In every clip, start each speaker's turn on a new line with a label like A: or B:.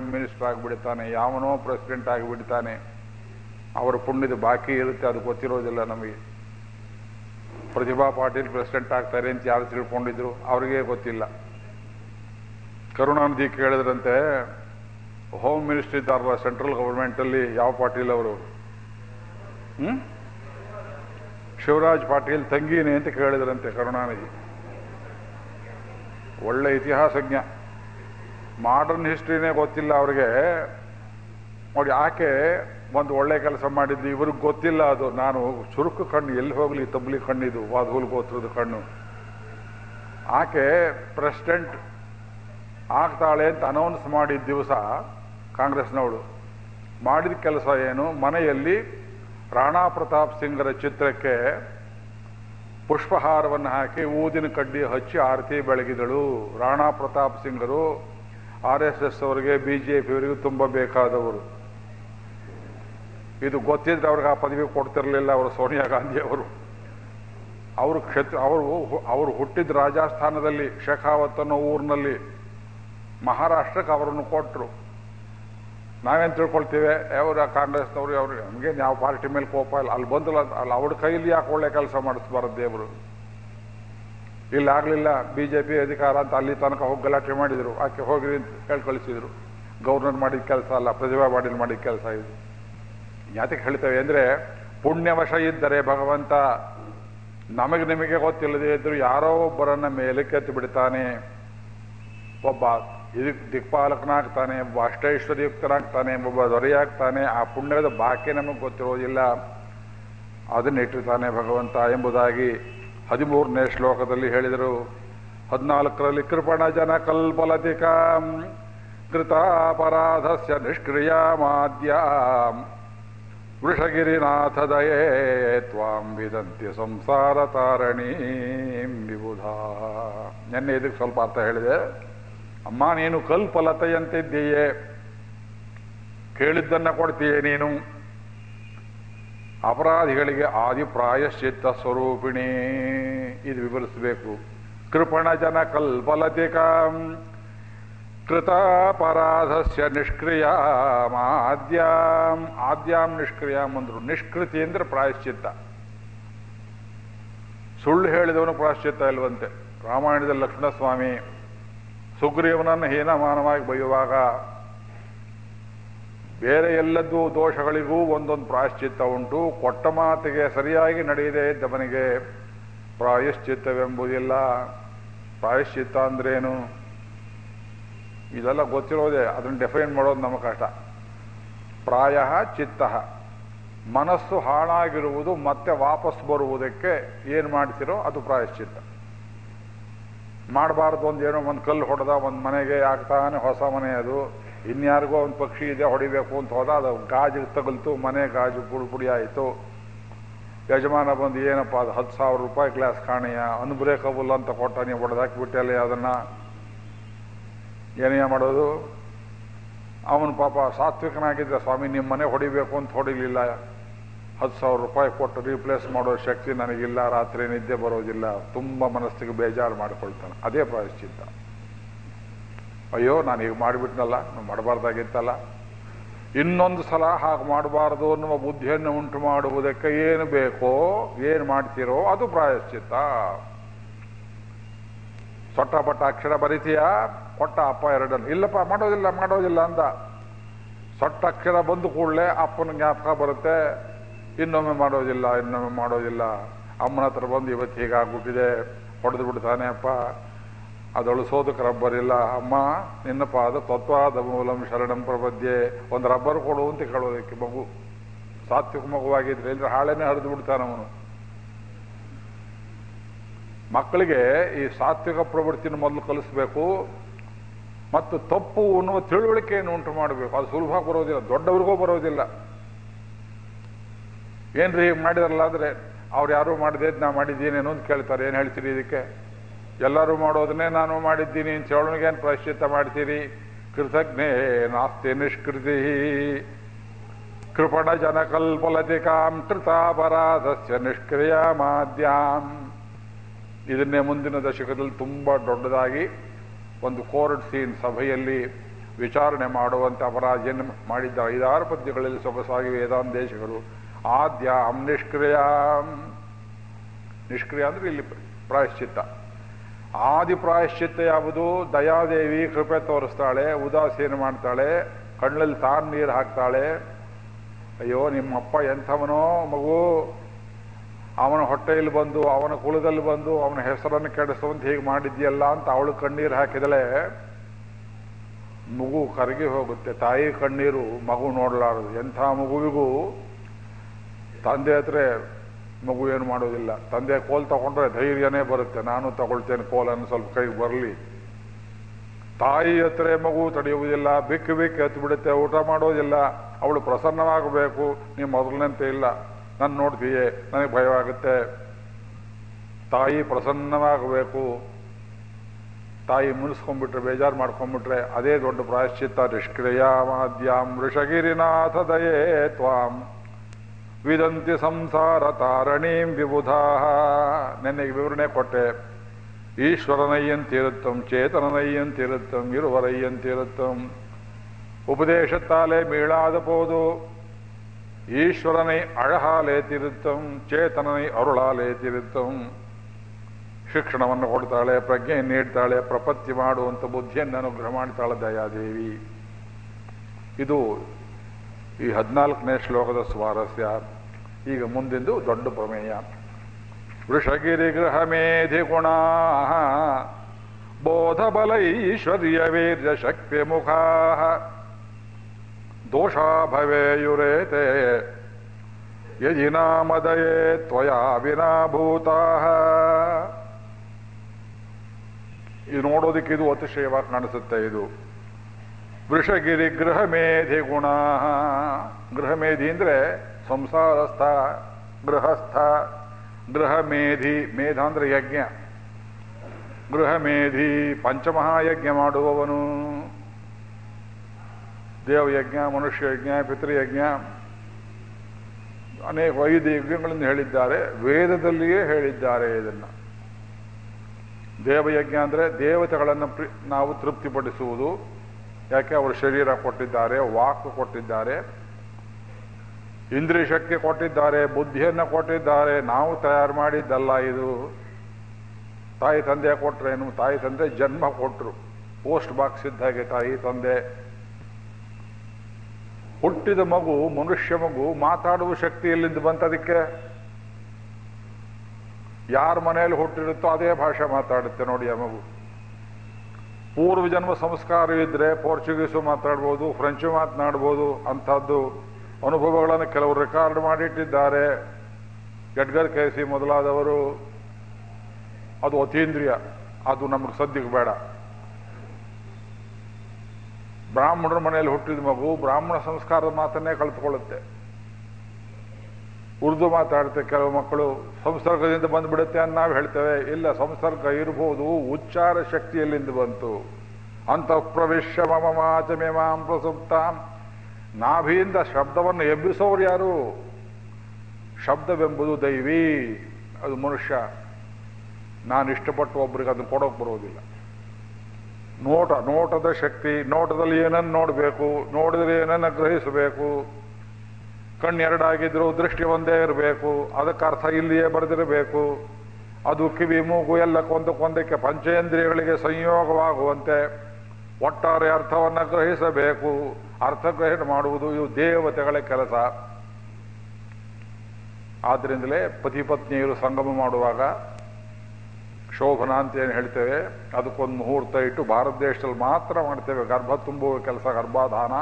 A: Minister ಆಗಿಬಿಡ್ತಾನೆ, ಯಾವನೋ president ಆಗಿಬಿಡ್ತಾನೆ. ಅವರ ಪುಣ್ಯದ ಬಾಕಿ ಇರುತ್ತೆ, ಅದು ಗೊತ್ತಿರೋದಿಲ್ಲ ನಮಗೆ. ಪ್ರತಿಭಾ ಪಾಟೀಲ್ ಪ್ರೆಸಿಡೆಂಟ್ ಆಗ್ತಾರೆ ಅಂತ ಯಾರು ತಿಳ್ಕೊಂಡಿದ್ರು, ಅವ್ರಿಗೆ ಗೊತ್ತಿಲ್ಲ. ಕರುಣಾನಿಧಿ ಕೇಳಿದ್ರಂತೆ ಹೋಮ್ ಮಿನಿಸ್ಟರ್ ಇದ್ದಾರಲ್ಲ ಸೆಂಟ್ರಲ್ ಗೌರ್ಮೆಂಟಲ್ಲಿ ಯಾವ ಪಾಟೀಲ್ ಅವರು? ಹ್ಮ್? ಶಿವರಾಜ್ ಪಾಟೀಲ್ ತಂಗಿನೇ ಅಂತ ಕೇಳಿದ್ರಂತೆ ಕರುಣಾನಿಧಿ. ಒಳ್ಳೆ ಇತಿಹಾಸಜ್ಞ. ಮಾಡರ್ನ್ ಹಿಸ್ಟ್ರಿನೇ ಗೊತ್ತಿಲ್ಲ ಅವ್ರಿಗೆ. ನೋಡಿ, ಆಕೆ ಒಂದು ಒಳ್ಳೆ ಕೆಲಸ ಮಾಡಿದ್ದು ಇವ್ರಿಗೆ ಗೊತ್ತಿಲ್ಲ ಅದು. ನಾನು ಚುರುಕು ಕಣ್ಣು, ಎಲ್ಲಿ ಹೋಗಲಿ ತಬ್ಲಿ ಕಣ್ಣಿದು, ವಾದಹುಲ್ ಗೋತ್ರದ ಕಣ್ಣು. ಆಕೆ ಪ್ರೆಸಿಡೆಂಟ್ ಆಗ್ತಾಳೆ ಅಂತ ಅನೌನ್ಸ್ ಮಾಡಿದ ದಿವಸ ಕಾಂಗ್ರೆಸ್ನವಳು. ಮಾಡಿದ ಕೆಲಸ ಏನು? ಮನೆಯಲ್ಲಿ ರಾಣಾ ಪ್ರತಾಪ್ ಸಿಂಗ್ರ ಚಿತ್ರಕ್ಕೆ ಪುಷ್ಪಹಾರವನ್ನು ಹಾಕಿ ಊದಿನ ಕಡ್ಡಿ ಹಚ್ಚಿ ಆರತಿ ಬೆಳಗಿದಳು ರಾಣಾ ಪ್ರತಾಪ್ ಸಿಂಗರು. ಆರ್ ಎಸ್ ಎಸ್ ಅವರಿಗೆ, ಬಿ ಜೆ ಪಿಯವರಿಗೂ ತುಂಬ ಬೇಕಾದವರು. ಇದು ಗೊತ್ತಿದ್ರೆ ಅವ್ರಿಗೆ ಆ ಪದವಿ ಕೊಡ್ತಿರಲಿಲ್ಲ ಅವರು ಸೋನಿಯಾ ಗಾಂಧಿ ಅವರು. ಅವರು ಕ್ಷೇತ್ರ, ಅವರು ಅವರು ಹುಟ್ಟಿದ ರಾಜಸ್ಥಾನದಲ್ಲಿ ಶೇಖಾವತ್ ಅನ್ನೋ ಊರಿನಲ್ಲಿ, ಮಹಾರಾಷ್ಟ್ರಕ್ಕೆ ಅವರನ್ನು ಕೊಟ್ಟರು ನಾವೇನು ತಿಳ್ಕೊಳ್ತೀವಿ? ಆ ಕಾಂಗ್ರೆಸ್ನವರು? ಅವರು ನಮಗೆ ಯಾವ ಪಾರ್ಟಿ ಮೇಲೆ ಕೋಪ ಇಲ್ಲ. ಅಲ್ಲಿ ಬಂದಲ್ಲ ಅಲ್ಲಿ ಅವ್ರ ಕೈಯಲ್ಲಿ ಯಾಕೆ ಒಳ್ಳೆ ಕೆಲಸ ಮಾಡಿಸ್ಬಾರ್ದು ದೇವರು? ಇಲ್ಲ ಆಗಲಿಲ್ಲ ಬಿ ಜೆ ಪಿ ಅಧಿಕಾರ ಅಂತ ಅಲ್ಲಿ ತನಕ ಹೋಗಿ ಗಲಾಟೆ ಮಾಡಿದರು. ಆಕೆ ಹೋಗಿ ಅಂತ ಹೇಳಿ ಗೌರ್ನರ್ ಮಾಡಿದ ಕೆಲಸ ಅಲ್ಲ, ಪ್ರತಿಭಾ ಪಾಟೀಲ್ ಮಾಡಿದ ಕೆಲಸ ಇದು. ಯಾತಕ್ಕೆ ಹೇಳ್ತೇವೆ ಅಂದರೆ, ಪುಣ್ಯವಶ ಇದ್ದರೆ ಭಗವಂತ, ನಮಗೆ ನಿಮಗೆ ಗೊತ್ತಿಲ್ಲದೆ ಇದ್ದರೂ ಯಾರೋ ಒಬ್ಬರನ್ನ ಮೇಲೆ ಕೆತ್ತು ಬಿಡ್ತಾನೆ. ಒಬ್ಬ ಇದಕ್ಕೆ ದಿಕ್ಪಾಲಕನಾಗ್ತಾನೆ ಒಬ್ಬ ಅಷ್ಟೈಶ್ವರ್ಯುಕ್ತನಾಗ್ತಾನೆ, ಒಬ್ಬ ದೊರೆಯಾಗ್ತಾನೆ, ಆ ಪುಣ್ಯದ ಬಾಕಿ ನಮಗೆ ಗೊತ್ತಿರೋದಿಲ್ಲ. ಅದನ್ನ ಇಟ್ಟಿರ್ತಾನೆ ಭಗವಂತ ಎಂಬುದಾಗಿ ಹದಿಮೂರನೇ ಶ್ಲೋಕದಲ್ಲಿ ಹೇಳಿದರು, ಹದಿನಾಲ್ಕರಲ್ಲಿ ಕೃಪಣ ಜನ ಕಲ್ಪಲತಿಕಾಂ ಕೃತಾಪರಾಧಸ್ಯ ನಿಷ್ಕ್ರಿಯ ಮಾಧ್ಯ ವೃಷಗಿರಿನಾಥ ದಯೇ ತ್ವಾಂ ವಿದಂತಿ ಸಂಸಾರ ತಾರಣೀಂ ವಿಬುಧ. ನೆನ್ನೆ ಇದಕ್ಕೆ ಸ್ವಲ್ಪ ಅರ್ಥ ಹೇಳಿದೆ. ಅಮ್ಮ, ನೀನು ಕಲ್ಪಲತೆಯಂತಿದ್ದೀಯೇ. ಕೇಳಿದ್ದನ್ನ ಕೊಡ್ತೀಯೇ ನೀನು. ಅಪರಾಧಿಗಳಿಗೆ ಆದಿ ಪ್ರಾಯಶ್ಚಿತ್ತ ಸ್ವರೂಪಿಣಿ. ಇದು ವಿವರಿಸಬೇಕು. ಕೃಪಣ ಜನ ಕಲ್ಪಲತಿಕ ಕೃತಾಪರಾಧಸ್ಯ ನಿಷ್ಕ್ರಿಯ ಆದ್ಯಾಂ ಆದ್ಯಾಂ ನಿಷ್ಕ್ರಿಯಾಂ ಅಂದ್ರು. ನಿಷ್ಕೃತಿ ಅಂದ್ರೆ ಪ್ರಾಯಶ್ಚಿತ್ತ. ಸುಳ್ಳು ಹೇಳಿದವನು ಪ್ರಾಯಶ್ಚಿತ್ತ ಇಲ್ವಂತೆ. ರಾಮಾಯಣದಲ್ಲಿ ಲಕ್ಷ್ಮಣಸ್ವಾಮಿ ಸುಗ್ರೀವನನ್ನು ಹೀನಮಾನವಾಗಿ ಬೈಯುವಾಗ ಬೇರೆ ಎಲ್ಲದೂ ದೋಷಗಳಿಗೂ ಒಂದೊಂದು ಪ್ರಾಯಶ್ಚಿತ್ತ ಉಂಟು. ಕೊಟ್ಟ ಮಾತಿಗೆ ಸರಿಯಾಗಿ ನಡೆಯದೆ ಇದ್ದವನಿಗೆ ಪ್ರಾಯಶ್ಚಿತ್ತವೆಂಬುದಿಲ್ಲ. ಪ್ರಾಯಶ್ಚಿತ್ತ ಅಂದ್ರೇನು? ಇದೆಲ್ಲ ಗೊತ್ತಿರೋದೆ, ಅದನ್ನು ಡೆಫೈನ್ ಮಾಡೋದು ನಮ್ಮ ಕಷ್ಟ. ಪ್ರಾಯ ಚಿತ್ತ. ಮನಸ್ಸು ಹಾಳಾಗಿರುವುದು, ಮತ್ತೆ ವಾಪಸ್ ಬರುವುದಕ್ಕೆ ಏನು ಮಾಡ್ತಿರೋ ಅದು ಪ್ರಾಯಶ್ಚಿತ್ತ. ಮಾಡಬಾರ್ದು ಒಂದು ಏನೋ ಒಂದು ಕಲ್ಲು ಹೊಡೆದ ಒಂದು ಮನೆಗೆ ಆಗ್ತಾನೆ ಹೊಸ ಮನೆ ಅದು. ಇನ್ಯಾರಿಗೋ ಒಂದು ಪಕ್ಷಿ ಇದೆ, ಹೊಡಿಬೇಕು ಅಂತ ಹೋದ ಅದು ಗಾಜಿಗೆ ತಗಲ್ತು, ಮನೆ ಗಾಜು ಪುಡಿ ಪುಡಿ ಆಯಿತು. ಯಜಮಾನ ಬಂದು, ಏನಪ್ಪ, ಅದು ಹತ್ತು ಸಾವಿರ ರೂಪಾಯಿ ಗ್ಲಾಸ್ ಕಾಣೆಯ? ಅನ್ಬ್ರೇಕಬಲ್ ಅಂತ ಕೊಟ್ಟ ನೀವು ಹೊಡೆದಾಕಿಬಿಟ್ಟಲ್ಲಿ ಅದನ್ನು. ಏನೇ ಮಾಡೋದು? ಅವನು ಪಾಪ ಸಾತ್ವಿಕನಾಗಿದ್ದ ಸ್ವಾಮಿ, ನಿಮ್ಮ ಮನೆ ಹೊಡಿಬೇಕು ಅಂತ ಹೊಡಿಲಿಲ್ಲ. ಹತ್ತು ಸಾವಿರ ರೂಪಾಯಿ ಕೊಟ್ಟು ರೀಪ್ಲೇಸ್ ಮಾಡೋ ಶಕ್ತಿ ನನಗಿಲ್ಲ, ರಾತ್ರಿ ನಿದ್ದೆ ಬರೋದಿಲ್ಲ. ತುಂಬ ಮನಸ್ಸಿಗೆ ಬೇಜಾರು ಮಾಡಿಕೊಳ್ತಾನೆ. ಅದೇ ಪ್ರಾಯಶ್ಚಿತ್ತ. ಅಯ್ಯೋ, ನಾನು ಈಗ ಮಾಡಿಬಿಟ್ನಲ್ಲ ಮಾಡಬಾರ್ದಾಗಿತ್ತಲ್ಲ. ಇನ್ನೊಂದು ಸಲ ಹಾಗೆ ಮಾಡಬಾರ್ದು ಅನ್ನುವ ಬುದ್ಧಿಯನ್ನು ಉಂಟು ಮಾಡುವುದಕ್ಕೆ ಏನು ಬೇಕೋ, ಏನು ಮಾಡ್ತೀರೋ, ಅದು ಪ್ರಾಯಶ್ಚಿತ್ತ. ಸೊಟ್ಟ ಪಟ್ಟ ಅಕ್ಷರ ಬರಿತೀಯಾ? ಕೊಟ್ಟ ಅಪ್ಪ ಎರಡನ್ನು. ಇಲ್ಲಪ್ಪ, ಮಾಡೋದಿಲ್ಲ ಮಾಡೋದಿಲ್ಲ ಅಂದ ಸೊಟ್ಟ ಅಕ್ಷರ ಬಂದು ಕೂಡಲೇ ಅಪ್ಪನ ಜ್ಞಾಪಕ ಬರುತ್ತೆ. ಇನ್ನೊಮ್ಮೆ ಮಾಡೋದಿಲ್ಲ ಇನ್ನೊಮ್ಮೆ ಮಾಡೋದಿಲ್ಲ. ಅಮ್ಮನ ಹತ್ರ ಬಂದು ಇವತ್ತು ಹೀಗಾಗ್ಬಿಟ್ಟಿದೆ. ಹೊಡೆದು ಬಿಡ್ತಾನೆ ಅಪ್ಪ. ಅದು ಅಳಿಸೋದಕ್ಕೆ ರಬ್ಬರ್ ಇಲ್ಲ. ಅಮ್ಮ, ನಿನ್ನ ಪಾದ ತತ್ವಾದ ಮೂಲಂ ಶರಣಂ ಪ್ರಪದ್ಯೆ. ಒಂದು ರಬ್ಬರ್ ಕೊಡು ಅಂತ ಕೇಳೋದಕ್ಕೆ ಮಗು. ಸಾತ್ವಿಕ ಮಗುವಾಗಿದ್ರೆ ಇಲ್ಲದ್ರೆ ಹಾಳೆನೇ ಹರಿದು ಬಿಡ್ತಾನವನು ಮಕ್ಕಳಿಗೆ ಈ ಸಾತ್ವಿಕ ಪ್ರವೃತ್ತಿನ ಮೊದಲು ಕಲಿಸ್ಬೇಕು. ಮತ್ತು ತಪ್ಪು ಅನ್ನುವ ತಿಳುವಳಿಕೆಯನ್ನು ಉಂಟು ಮಾಡಬೇಕು. ಅದು ಸುಲಭ ಬರೋದಿಲ್ಲ, ದೊಡ್ಡವ್ರಿಗೂ ಬರೋದಿಲ್ಲ. ಏನ್ರಿ ಹೀಗೆ ಮಾಡಿದಾರಲ್ಲ ಅವ್ರು ಯಾರು ಮಾಡಿದೆ ನಾ ಮಾಡಿದ್ದೀನಿ ಅಂತ ಕೇಳ್ತಾರೆ. ಏನು ಹೇಳ್ತೀರಿ ಇದಕ್ಕೆ? ಎಲ್ಲರೂ ಮಾಡೋದನ್ನೇ ನಾನು ಮಾಡಿದ್ದೀನಿ ಅಂತ ಹೇಳೋನಿಗೇನು ಪ್ರಾಶ್ಚಿತ್ತ ಮಾಡ್ತೀರಿ? ಕೃತಜ್ಞೆ ನಾಸ್ತಿ ನಿಷ್ಕೃತಿ. ಕೃಪಣ ಜನಕಲ್ಪಲತಿ ಕಾಂ ಕೃತಾಪರಾಧಸ್ಯ ನಿಷ್ಕ್ರಿಯ ಮಾದ್ಯಾಂ. ಇದನ್ನೇ ಮುಂದಿನ ದಶಕದಲ್ಲಿ ತುಂಬ ದೊಡ್ಡದಾಗಿ ಒಂದು ಕೋರ್ಟ್ ಸೀನ್ ಸಭೆಯಲ್ಲಿ ವಿಚಾರಣೆ ಮಾಡುವಂತೆ ಅಪರಾಧ ಮಾಡಿದ್ದ ಐದಾರು ಪದ್ಯಗಳಲ್ಲಿ ಸೊಗಸಾಗಿ ದೇಶಗಳು ಆದ್ಯಾಂ ನಿಷ್ಕ್ರಿಯಾಂ. ನಿಷ್ಕ್ರಿಯ ಅಂದರೆ ಇಲ್ಲಿ ಪ್ರಾಯಶ್ಚಿತ್ತ. ಆದಿ ಪ್ರಾಯಶ್ಚಿತ್ತ ಯಾವುದು? ದಯಾದೇವಿ ಕೃಪೆ ತೋರಿಸ್ತಾಳೆ ಉದಾಸೀನ ಮಾಡ್ತಾಳೆ? ಕಣ್ಣಲ್ಲಿ ತಾನು ನೀರು ಹಾಕ್ತಾಳೆ. ಅಯ್ಯೋ, ನಿಮ್ಮಪ್ಪ ಎಂಥವನೋ ಮಗು. ಅವನ ಹೊಟ್ಟೆಯಲ್ಲಿ ಬಂದು, ಅವನ ಕುಳದಲ್ಲಿ ಬಂದು, ಅವನ ಹೆಸರನ್ನು ಕೆಡಿಸುವಂತ ಹೀಗೆ ಮಾಡಿದ್ಯಲ್ಲ ಅಂತ ಅವಳು ಕಣ್ಣೀರು ಹಾಕಿದಳೆ. ಮಗು ಕರಗಿ ಹೋಗುತ್ತೆ. ತಾಯಿ ಕಣ್ಣೀರು ಮಗು ನೋಡಲಾರದು. ಎಂಥ ಮಗುವಿಗೂ? ತಂದೆ ಹತ್ರ ಮಗು ಏನು ಮಾಡೋದಿಲ್ಲ. ತಂದೆ ಕೋಲ್ ತಗೊಂಡ್ರೆ ಧೈರ್ಯನೇ ಬರುತ್ತೆ. ನಾನು ತಗೊಳ್ತೇನೆ ಕೋಲನ್ನು ಸ್ವಲ್ಪ ಕೈಗೆ ಬರಲಿ. ತಾಯಿ ಹತ್ರ ಮಗು ತಡೆಯುವುದಿಲ್ಲ, ಬಿಕ್ಕಿ ಬಿಕ್ಕಿ ಎತ್ತು ಬಿಡುತ್ತೆ, ಊಟ ಮಾಡೋದಿಲ್ಲ. ಅವಳು ಪ್ರಸನ್ನವಾಗಬೇಕು. ನೀವು ಮೊದಲಿನಂತೆ ಇಲ್ಲ. ನಾನು ನೋಡ್ತೀಯೇ, ನನಗೆ ಭಯವಾಗುತ್ತೆ ತಾಯಿ ಪ್ರಸನ್ನವಾಗಬೇಕು. ತಾಯಿ ಮುನಿಸ್ಕೊಂಡ್ಬಿಟ್ರೆ, ಬೇಜಾರು ಮಾಡ್ಕೊಂಡ್ಬಿಟ್ರೆ, ಅದೇ ದೊಡ್ಡ ಪ್ರಾಯಶ್ಚಿತ್ತ. ನಿಷ್ಕ್ರಿಯ ಮಾದ್ಯಾಂ ಋಷಗಿರಿನಾಥ ದಯೇ ತ್ವಾಂ. ವಿದಂತಿ ಸಂಸಾರ ತಾರಣೀಂ ವಿಬುಧಾಹ ನೆನ್ನೆಗೆ ವಿವರಣೆ ಕೊಟ್ಟೆ. ಈಶ್ವರನಯ್ಯಂತಿರುತ್ತಂ ಚೇತನನಯ್ಯಂತಿರುತ್ತಂ ಇರುವರಯ್ಯಂತಿರುತ್ತಂ உபதேசத்தாலே மீளாத ಈಶ್ವರನೈ ಅಳಹಾ அழகாலே ತೀರ್ಥಂ ಚೇತನನೈ ಅರುಳಾಲೇ ತಿರುತ್ತಂ ಶಿಕ್ಷಣವನ್ನು ಕೊಡ್ತಾಳೆ ಪ್ರಜ್ಞೆ ನೀಡ್ತಾಳೆ, ಪ್ರಪತ್ತಿ ಮಾಡುವಂಥ ಬುದ್ಧಿಯನ್ನು ಅನುಗ್ರಹ ಮಾಡ್ತಾಳೆ ದಯಾದೇವಿ. ಇದು ಈ ಹದಿನಾಲ್ಕನೇ ಶ್ಲೋಕದ ಸ್ವಾರಸ್ಯ, ಈಗ ಮುಂದಿಂದು ದೊಡ್ಡ ಪ್ರಮೇಯ. ವೃಷಗಿರಿಗೃಹಮೇಧಿಗುಣಾ ಬೋಧಬಲೈಶ್ವರ್ಯವೀರ್ಯ ಶಕ್ತಿಮುಖಾ ದೋಷಾ ಭವೇಯುರೇತೆ ಯದಿ ನಾಮದಯೇ ತ್ವಯಾ ವಿನಾ ಭೂತಾ ಇದು ನೋಡೋದಕ್ಕೆ ಇದು ಅತಿಶಯವಾಗಿ ಕಾಣಿಸುತ್ತೆ ಇದು. ವೃಷಗಿರಿ ಗೃಹಮೇಧಿ ಗುಣ. ಗೃಹಮೇಧಿ ಅಂದ್ರೆ ಸಂಸಾರಸ್ಥ, ಗೃಹಸ್ಥ. ಗೃಹಮೇಧಿ ಮೇಧ ಅಂದ್ರೆ ಯಜ್ಞ. ಗೃಹಮೇಧಿ ಪಂಚಮಹಾಯಜ್ಞ ಮಾಡುವವನು. ದೇವಯಜ್ಞ ಮನುಷ್ಯ ಯಜ್ಞ ಪಿತೃಯಜ್ಞ. ಅನೇಕ ಐದು ಯಜ್ಞಗಳನ್ನು ಹೇಳಿದ್ದಾರೆ. ವೇದದಲ್ಲಿಯೇ ಹೇಳಿದ್ದಾರೆ ಇದನ್ನು. ದೇವಯಜ್ಞ ಅಂದರೆ ದೇವತೆಗಳನ್ನು ನಾವು ತೃಪ್ತಿಪಡಿಸುವುದು. ಯಾಕೆ ಅವರು ಶರೀರ ಕೊಟ್ಟಿದ್ದಾರೆ, ವಾಕ್ ಕೊಟ್ಟಿದ್ದಾರೆ, ಇಂದ್ರಿಯ ಶಕ್ತಿ ಕೊಟ್ಟಿದ್ದಾರೆ, ಬುದ್ಧಿಯನ್ನು ಕೊಟ್ಟಿದ್ದಾರೆ, ನಾವು ತಯಾರು ಮಾಡಿದ್ದಲ್ಲ ಇದು. ತಾಯಿ ತಂದೆ ಕೊಟ್ರೇನು ತಾಯಿ ತಂದೆ ಜನ್ಮ ಕೊಟ್ಟರು ಪೋಸ್ಟ್ ಬಾಕ್ಸ್ ಇದ್ದಾಗೆ ತಾಯಿ ತಂದೆ. ಹುಟ್ಟಿದ ಮಗು, ಮನುಷ್ಯ ಮಗು, ಮಾತಾಡುವ ಶಕ್ತಿ ಎಲ್ಲಿಂದ ಬಂತದಕ್ಕೆ? ಯಾರ ಮನೆಯಲ್ಲಿ ಹುಟ್ಟಿರುತ್ತೋ ಅದೇ ಭಾಷೆ ಮಾತಾಡುತ್ತೆ ನೋಡಿ ಆ ಮಗು. ಪೂರ್ವ ಸಂಸ್ಕಾರವಿದ್ದರೆ ಪೋರ್ಚುಗೀಸು ಮಾತಾಡ್ಬೋದು, ಫ್ರೆಂಚು ಮಾತನಾಡ್ಬೋದು, ಅಂಥದ್ದು ಅನುಭವಗಳನ್ನು ಕೆಲವರು ರೆಕಾರ್ಡ್ ಮಾಡಿಟ್ಟಿದ್ದಾರೆ. ಎಡ್ಗರ್ ಕೇಸಿ ಮೊದಲಾದವರು, ಅದು ಅತೀಂದ್ರಿಯ, ಅದು ನಮಗೆ ಸದ್ಯಕ್ಕೆ ಬೇಡ. ಬ್ರಾಹ್ಮಣರ ಮನೆಯಲ್ಲಿ ಹುಟ್ಟಿದ ಮಗು ಬ್ರಾಹ್ಮಣ ಸಂಸ್ಕಾರದ ಮಾತನ್ನೇ ಕಲ್ತ್ಕೊಳ್ಳುತ್ತೆ ಉರ್ದು ಮಾತಾಡುತ್ತೆ ಕೆಲವು ಮಕ್ಕಳು, ಸಂಸರ್ಗದಿಂದ ಬಂದ್ಬಿಡುತ್ತೆ ಅಂತ ನಾವು ಹೇಳ್ತೇವೆ. ಇಲ್ಲ, ಸಂಸರ್ಗ ಇರ್ಬೋದು, ಉಚ್ಚಾರ ಶಕ್ತಿಯಲ್ಲಿಂದ ಬಂತು. ಅಂತಃಪ್ರವೇಶ ಮಮ ಮಾಚಮೆ ಮಾಂ ಪ್ರಸುಪ್ತಾಂ. ನಾಭಿಯಿಂದ ಶಬ್ದವನ್ನು ಎಬ್ಬಿಸೋರು ಯಾರು? ಶಬ್ದವೆಂಬುದು ದೈವಿ, ಅದು ಮನುಷ್ಯ. ನಾನು ಇಷ್ಟಪಟ್ಟು ಒಬ್ರಿಗೆ ಅದನ್ನು ಕೊಡೋಕೆ ಬರೋದಿಲ್ಲ. ನೋಟ, ನೋಟದ ಶಕ್ತಿ, ನೋಟದಲ್ಲಿ ಏನನ್ನು ನೋಡಬೇಕು, ನೋಡಿದರೆ ಏನನ್ನು ಗ್ರಹಿಸಬೇಕು ಕಣ್ಣೆರಡಾಗಿದ್ರು ದೃಷ್ಟಿ ಒಂದೇ ಇರಬೇಕು. ಅದಕ್ಕೆ ಅರ್ಥ ಇಲ್ಲಿಯೇ ಬರೆದಿರಬೇಕು. ಅದು ಕಿವಿ, ಮೂಗು ಎಲ್ಲ ಕೊಂದಕ್ಕೊಂದಕ್ಕೆ ಪಂಚೇಂದ್ರಿಯಗಳಿಗೆ ಸಂಯೋಗವಾಗುವಂತೆ ಒಟ್ಟಾರೆ ಅರ್ಥವನ್ನು ಗ್ರಹಿಸಬೇಕು. ಅರ್ಥಗ್ರಹಣ ಮಾಡುವುದು ಇವು ದೇವತೆಗಳ ಕೆಲಸ. ಆದ್ದರಿಂದಲೇ ಪತಿ ಪತ್ನಿಯರು ಸಂಗಮ ಮಾಡುವಾಗ ಶೋಭನ ಅಂತ ಏನು ಹೇಳ್ತೇವೆ, ಅದಕ್ಕೊಂದು ಮುಹೂರ್ತ ಇಟ್ಟು ಭಾರತ ದೇಶದಲ್ಲಿ ಮಾತ್ರ ಮಾಡ್ತೇವೆ. ಗರ್ಭ ತುಂಬುವ ಕೆಲಸ, ಗರ್ಭಾಧಾನ.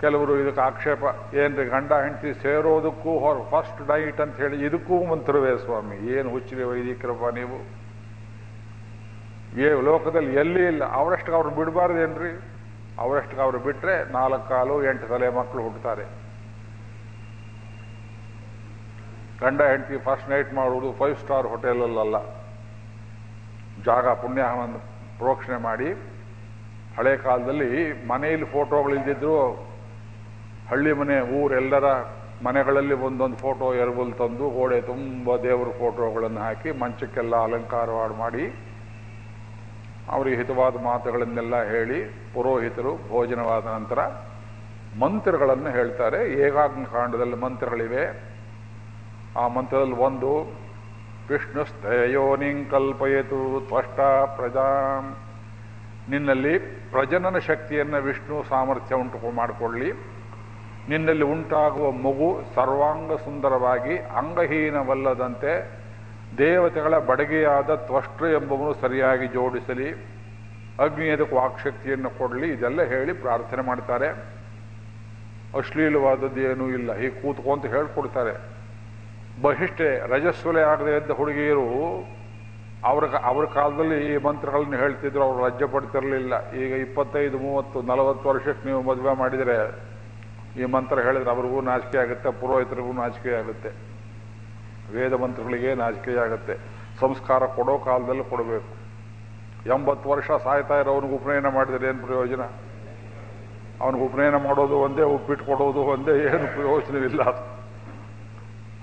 A: ಕೆಲವರು ಇದಕ್ಕೆ ಆಕ್ಷೇಪ, ಏನ್ರಿ ಗಂಡ ಹೆಂಡತಿ ಸೇರೋದಕ್ಕೂ ಹೊರ ಫಸ್ಟ್ ಡೈಟ್ ಅಂತ ಹೇಳಿ ಇದಕ್ಕೂ ಮಂತ್ರವೇ ಸ್ವಾಮಿ, ಏನು ಹುಚ್ಚಿರಿ ವೈದಿಕರಪ್ಪ ನೀವು? ಏ, ಲೋಕದಲ್ಲಿ ಎಲ್ಲಿ ಇಲ್ಲ ಅವರಷ್ಟಕ್ಕೆ ಅವ್ರು ಬಿಡಬಾರ್ದೇನ್ರಿ ಅವರಷ್ಟಕ್ಕೆ ಅವ್ರು ಬಿಟ್ರೆ ನಾಲ್ಕು ಕಾಲು ಎಂಟು ತಲೆ ಮಕ್ಕಳು ಹುಟ್ಟುತ್ತಾರೆ ಗಂಡ ಹೆಂಡತಿ ಫಸ್ಟ್ ನೈಟ್ ಮಾಡುವುದು ಫೈವ್ ಸ್ಟಾರ್ ಹೋಟೆಲಲ್ಲ ಜಾಗ ಪುಣ್ಯವನ್ನು ಪ್ರೋಕ್ಷಣೆ ಮಾಡಿ, ಹಳೆ ಕಾಲದಲ್ಲಿ ಮನೆಯಲ್ಲಿ ಫೋಟೋಗಳಿದ್ದಿದ್ರು ಹಳ್ಳಿ ಮನೆ, ಊರೆಲ್ಲರ ಮನೆಗಳಲ್ಲಿ ಒಂದೊಂದು ಫೋಟೋ ಎರವಲು ತಂದು ಗೋಡೆ ತುಂಬ ದೇವರ ಫೋಟೋಗಳನ್ನು ಹಾಕಿ ಮಂಚಕ್ಕೆಲ್ಲ ಅಲಂಕಾರ ಮಾಡಿ ಅವರಿಗೆ ಹಿತವಾದ ಮಾತುಗಳನ್ನೆಲ್ಲ ಹೇಳಿ ಪುರೋಹಿತರು ಭೋಜನವಾದ ನಂತರ ಮಂತ್ರಗಳನ್ನು ಹೇಳ್ತಾರೆ. ಏಕಾಗ್ನಿ ಕಾಂಡದಲ್ಲಿ ಮಂತ್ರಗಳಿವೆ. ಆ ಮಂತ್ರದಲ್ಲಿ ಒಂದು ವಿಷ್ಣು ಸ್ಥಯೋನಿಂ ಕಲ್ಪಯತು ತ್ವಷ್ಟ ಪ್ರಜಾ. ನಿನ್ನಲ್ಲಿ ಪ್ರಜನನ ಶಕ್ತಿಯನ್ನು ವಿಷ್ಣು ಸಾಮರ್ಥ್ಯ ಉಂಟು ಮಾಡಿಕೊಳ್ಳಿ. ನಿನ್ನಲ್ಲಿ ಉಂಟಾಗುವ ಮಗು ಸರ್ವಾಂಗ ಸುಂದರವಾಗಿ ಅಂಗಹೀನವಲ್ಲದಂತೆ ದೇವತೆಗಳ ಬಡಗೆಯಾದ ತ್ವಷ್ಟ್ರ ಎಂಬುವನು ಸರಿಯಾಗಿ ಜೋಡಿಸಲಿ ಅಗ್ನಿಯದಕ್ಕೂ ವಾಕ್ಶಕ್ತಿಯನ್ನು ಕೊಡಲಿ, ಇದೆಲ್ಲ ಹೇಳಿ ಪ್ರಾರ್ಥನೆ ಮಾಡ್ತಾರೆ. ಅಶ್ಲೀಲವಾದದ್ದು ಏನೂ ಇಲ್ಲ. ಹೀಗೆ ಕೂತ್ಕೊಂತ ಹೇಳ್ಕೊಡ್ತಾರೆ. ಬಹಿಷ್ಠೆ ರಜಸ್ವಲೆ ಆಗದೆ ಇದ್ದ ಹುಡುಗಿಯರು ಅವ್ರ ಅವ್ರ ಕಾಲದಲ್ಲಿ ಈ ಮಂತ್ರಗಳನ್ನು ಹೇಳ್ತಿದ್ರು, ಅವ್ರು ಲಜ್ಜೆ ಪಡ್ತಿರಲಿಲ್ಲ. ಈಗ ಇಪ್ಪತ್ತೈದು, ಮೂವತ್ತು, ನಲವತ್ತು ವರ್ಷಕ್ಕೆ ನೀವು ಮದುವೆ ಮಾಡಿದರೆ ಈ ಮಂತ್ರ ಹೇಳಿದ್ರೆ ಅವ್ರಿಗೂ ನಾಚಿಕೆ ಆಗುತ್ತೆ, ಪುರೋಹಿತರಿಗೂ ನಾಚಿಕೆ ಆಗುತ್ತೆ. ವೇದ ಮಂತ್ರಗಳಿಗೆ ನಾಚಿಕೆ ಆಗುತ್ತೆ. ಸಂಸ್ಕಾರ ಕೊಡೋ ಕಾಲದಲ್ಲಿ ಕೊಡಬೇಕು. ಎಂಬತ್ತು ವರ್ಷ ಸಾಯ್ತಾ ಇರೋವನಿಗೆ ಉಪನಯನ ಮಾಡಿದರೆ ಏನು ಪ್ರಯೋಜನ? ಅವನಿಗೆ ಉಪನಯನ ಮಾಡೋದು ಒಂದೇ, ಉಪ್ಪಿಟ್ಟು ಕೊಡೋದು ಒಂದೇ, ಏನು ಪ್ರಯೋಜನವಿಲ್ಲ.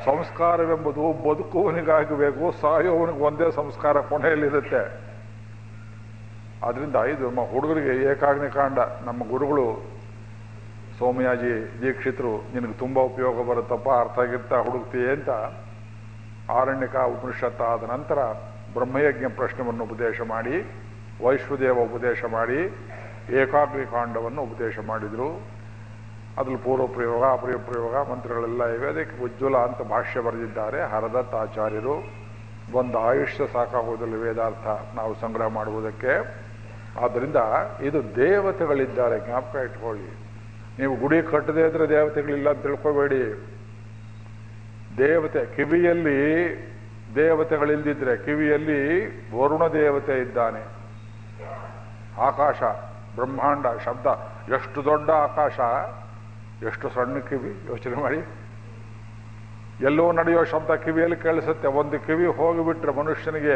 A: ಸಂಸ್ಕಾರವೆಂಬುದು ಬದುಕುವನಿಗಾಗಬೇಕು ಸಾಯೋವನಿಗೆ ಒಂದೇ ಸಂಸ್ಕಾರ ಕೊನೆಯಲ್ಲಿರುತ್ತೆ. ಆದ್ರಿಂದ ಐದು, ನಮ್ಮ ಹುಡುಗರಿಗೆ ಏಕಾಗ್ನಿಕಾಂಡ ನಮ್ಮ ಗುರುಗಳು ಸೋಮಯಾಜಿ, ದೀಕ್ಷಿತರು, ನಿನಗೆ ತುಂಬ ಉಪಯೋಗ ಬರುತ್ತಪ್ಪ, ಅರ್ಥ ಆಗಿರ್ತಾ ಹುಡುಕ್ತೀಯ ಅಂತ ಆರಣ್ಯಕ ಉಪನಿಷತ್ ಆದ ನಂತರ ಬ್ರಹ್ಮಯಜ್ಞ ಪ್ರಶ್ನವನ್ನು ಉಪದೇಶ ಮಾಡಿ ವೈಶ್ವದೇವ ಉಪದೇಶ ಮಾಡಿ ಏಕಾಗ್ರಿ ಕಾಂಡವನ್ನು ಉಪದೇಶ ಮಾಡಿದರು. ಅದ್ರಲ್ಲಿ ಪೂರ್ವ ಪ್ರಯೋಗ ಅಪ್ರಿಯ ಪ್ರಯೋಗ ಮಂತ್ರಗಳೆಲ್ಲ ಇವೆ. ಅದಕ್ಕೆ ಉಜ್ವಲ ಅಂತ ಭಾಷ್ಯ ಬರೆದಿದ್ದಾರೆ ಹರದತ್ ಆಚಾರ್ಯರು. ಒಂದು ಆಯುಷ್ಯ ಸಾಕಾಗುವುದಿಲ್ಲ ವೇದಾರ್ಥ ನಾವು ಸಂಗ್ರಹ ಮಾಡುವುದಕ್ಕೆ. ಆದ್ದರಿಂದ ಇದು ದೇವತೆಗಳಿದ್ದಾರೆ, ಜ್ಞಾಪಕ ಇಟ್ಕೊಳ್ಳಿ. ನೀವು ಗುಡಿ ಕಟ್ಟದೇ ಇದ್ರೆ ದೇವತೆಗಳಿಲ್ಲ ಅಂತ ತಿಳ್ಕೊಬೇಡಿ. ದೇವತೆ, ಕಿವಿಯಲ್ಲಿ ದೇವತೆಗಳಿಲ್ದಿದ್ರೆ ಕಿವಿಯಲ್ಲಿ ವರುಣ ದೇವತೆ ಇದ್ದಾನೆ. ಆಕಾಶ, ಬ್ರಹ್ಮಾಂಡ, ಶಬ್ದ, ಎಷ್ಟು ದೊಡ್ಡ ಆಕಾಶ, ಎಷ್ಟು ಸಣ್ಣ ಕಿವಿ, ಯೋಚನೆ ಮಾಡಿ. ಎಲ್ಲೋ ನಡೆಯೋ ಶಬ್ದ ಕಿವಿಯಲ್ಲಿ ಕೇಳಿಸುತ್ತೆ. ಒಂದು ಕಿವಿ ಹೋಗಿಬಿಟ್ರೆ ಮನುಷ್ಯನಿಗೆ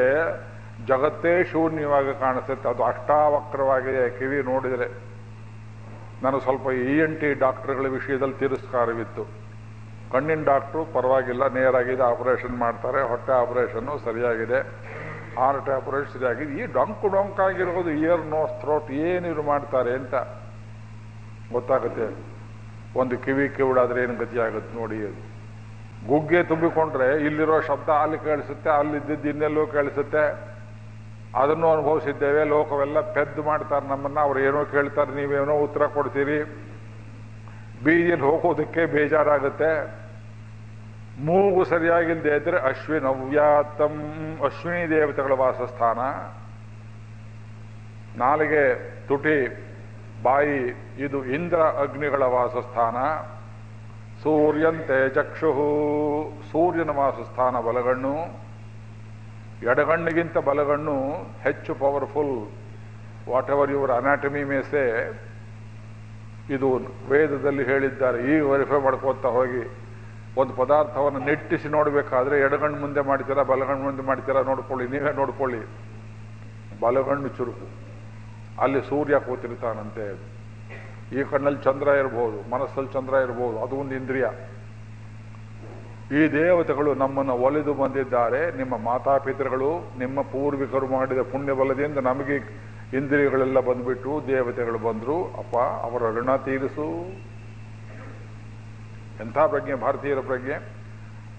A: ಜಗತ್ತೇ ಶೂನ್ಯವಾಗಿ ಕಾಣಿಸುತ್ತೆ. ಅದು ಅಷ್ಟಾವಕ್ರವಾಗಿದೆ ಕಿವಿ ನೋಡಿದರೆ. ನಾನು ಸ್ವಲ್ಪ ಇ ಎನ್ ಟಿ ಡಾಕ್ಟರ್ಗಳ ವಿಷಯದಲ್ಲಿ ತಿರಸ್ಕಾರವಿತ್ತು. ಕಣ್ಣಿನ ಡಾಕ್ಟ್ರು ಪರವಾಗಿಲ್ಲ, ನೇರಾಗಿದೆ, ಆಪರೇಷನ್ ಮಾಡ್ತಾರೆ, ಹೊಟ್ಟೆ ಆಪರೇಷನ್ನು ಸರಿಯಾಗಿದೆ, ಹಾರ್ಟ್ ಆಪರೇಷನ್ ಸರಿಯಾಗಿದೆ. ಈ ಡೊಂಕು ಡೊಂಕಾಗಿರೋದು ಇಯರ್, ನೋಸ್, ಥ್ರೋಟ್ ಏನಿರು ಮಾಡ್ತಾರೆ ಅಂತ ಗೊತ್ತಾಗುತ್ತೆ. ಒಂದು ಕಿವಿ ಕಿವಿಡಾದ್ರೆ ಏನು ಗತಿ ಆಗುತ್ತೆ ನೋಡಿ ಅದು. ಗುಗ್ಗೆ ತುಂಬಿಕೊಂಡ್ರೆ ಇಲ್ಲಿರೋ ಶಬ್ದ ಅಲ್ಲಿ ಕೇಳಿಸುತ್ತೆ, ಅಲ್ಲಿದ್ದಿದ್ದು ಇನ್ನೆಲ್ಲೂ ಕೇಳಿಸುತ್ತೆ. ಅದನ್ನು ಅನುಭವಿಸಿದ್ದೇವೆ. ಲೋಕವೆಲ್ಲ ಪೆದ್ದು ಮಾಡ್ತಾರೆ ನಮ್ಮನ್ನ. ಅವ್ರು ಏನೋ ಕೇಳ್ತಾರೆ, ನೀವೇನೋ ಉತ್ತರ ಕೊಡ್ತೀರಿ. ಬೀದಿಯಲ್ಲಿ ಹೋಗೋದಕ್ಕೆ ಬೇಜಾರಾಗುತ್ತೆ. ಮೂಗು ಸರಿಯಾಗಿಲ್ಲದೆ ಇದ್ರೆ ಅಶ್ವಿ ಅವ್ಯಾತಂ ಅಶ್ವಿನಿ ದೇವತೆಗಳ ವಾಸಸ್ಥಾನ. ನಾಲಿಗೆ ತುಟಿ, ಬಾಯಿ ಇದು ಇಂದ್ರ ಅಗ್ನಿಗಳ ವಾಸಸ್ಥಾನ. ಸೂರ್ಯಂತೆ ಚಕ್ಷು ಸೂರ್ಯನ ವಾಸಸ್ಥಾನ ಬಲಗಣ್ಣು. ಎಡಗಣ್ಣಿಗಿಂತ ಬಲಗಣ್ಣು ಹೆಚ್ಚು powerful what ever your anatomy ಮೇಸೆ ಇದು ವೇದದಲ್ಲಿ ಹೇಳಿದ್ದಾರೆ. ಈಗ ವೆರಿಫೈ ಮಾಡ್ಕೋತಾ ಹೋಗಿ. ಒಂದು ಪದಾರ್ಥವನ್ನು ನೆಟ್ಟಿಸಿ ನೋಡಬೇಕಾದ್ರೆ ಎಡಗಣ್ಣು ಮುಂದೆ ಮಾಡ್ತೀರಾ, ಬಲಗಣ್ಣು ಮುಂದೆ ಮಾಡ್ತೀರಾ ನೋಡ್ಕೊಳ್ಳಿ, ನೀವೇ ನೋಡ್ಕೊಳ್ಳಿ. ಬಲಗಣ್ಣು ಚುರುಕು. ಅಲ್ಲಿ ಸೂರ್ಯ ಕೂತಿರ್ತಾನಂತೆ. ಈ ಕಣ್ಣಲ್ಲಿ ಚಂದ್ರ ಇರ್ಬೋದು, ಮನಸ್ಸಲ್ಲಿ ಚಂದ್ರ ಇರ್ಬೋದು, ಅದು ಒಂದು ಇಂದ್ರಿಯ. ಈ ದೇವತೆಗಳು ನಮ್ಮನ್ನು ಒಲಿದು ಬಂದಿದ್ದಾರೆ. ನಿಮ್ಮ ಮಾತಾಪಿತೃಗಳು ನಿಮ್ಮ ಪೂರ್ವಿಕರು ಮಾಡಿದ ಪುಣ್ಯ ಬಲದಿಂದ ನಮಗೆ ಇಂದ್ರಿಯಗಳೆಲ್ಲ ಬಂದ್ಬಿಟ್ಟು ದೇವತೆಗಳು ಬಂದರು. ಅಪ್ಪ, ಅವರ ಋಣ ತೀರಿಸು. ಎಂಥ ಪ್ರಜ್ಞೆ, ಭಾರತೀಯರ ಪ್ರಜ್ಞೆ?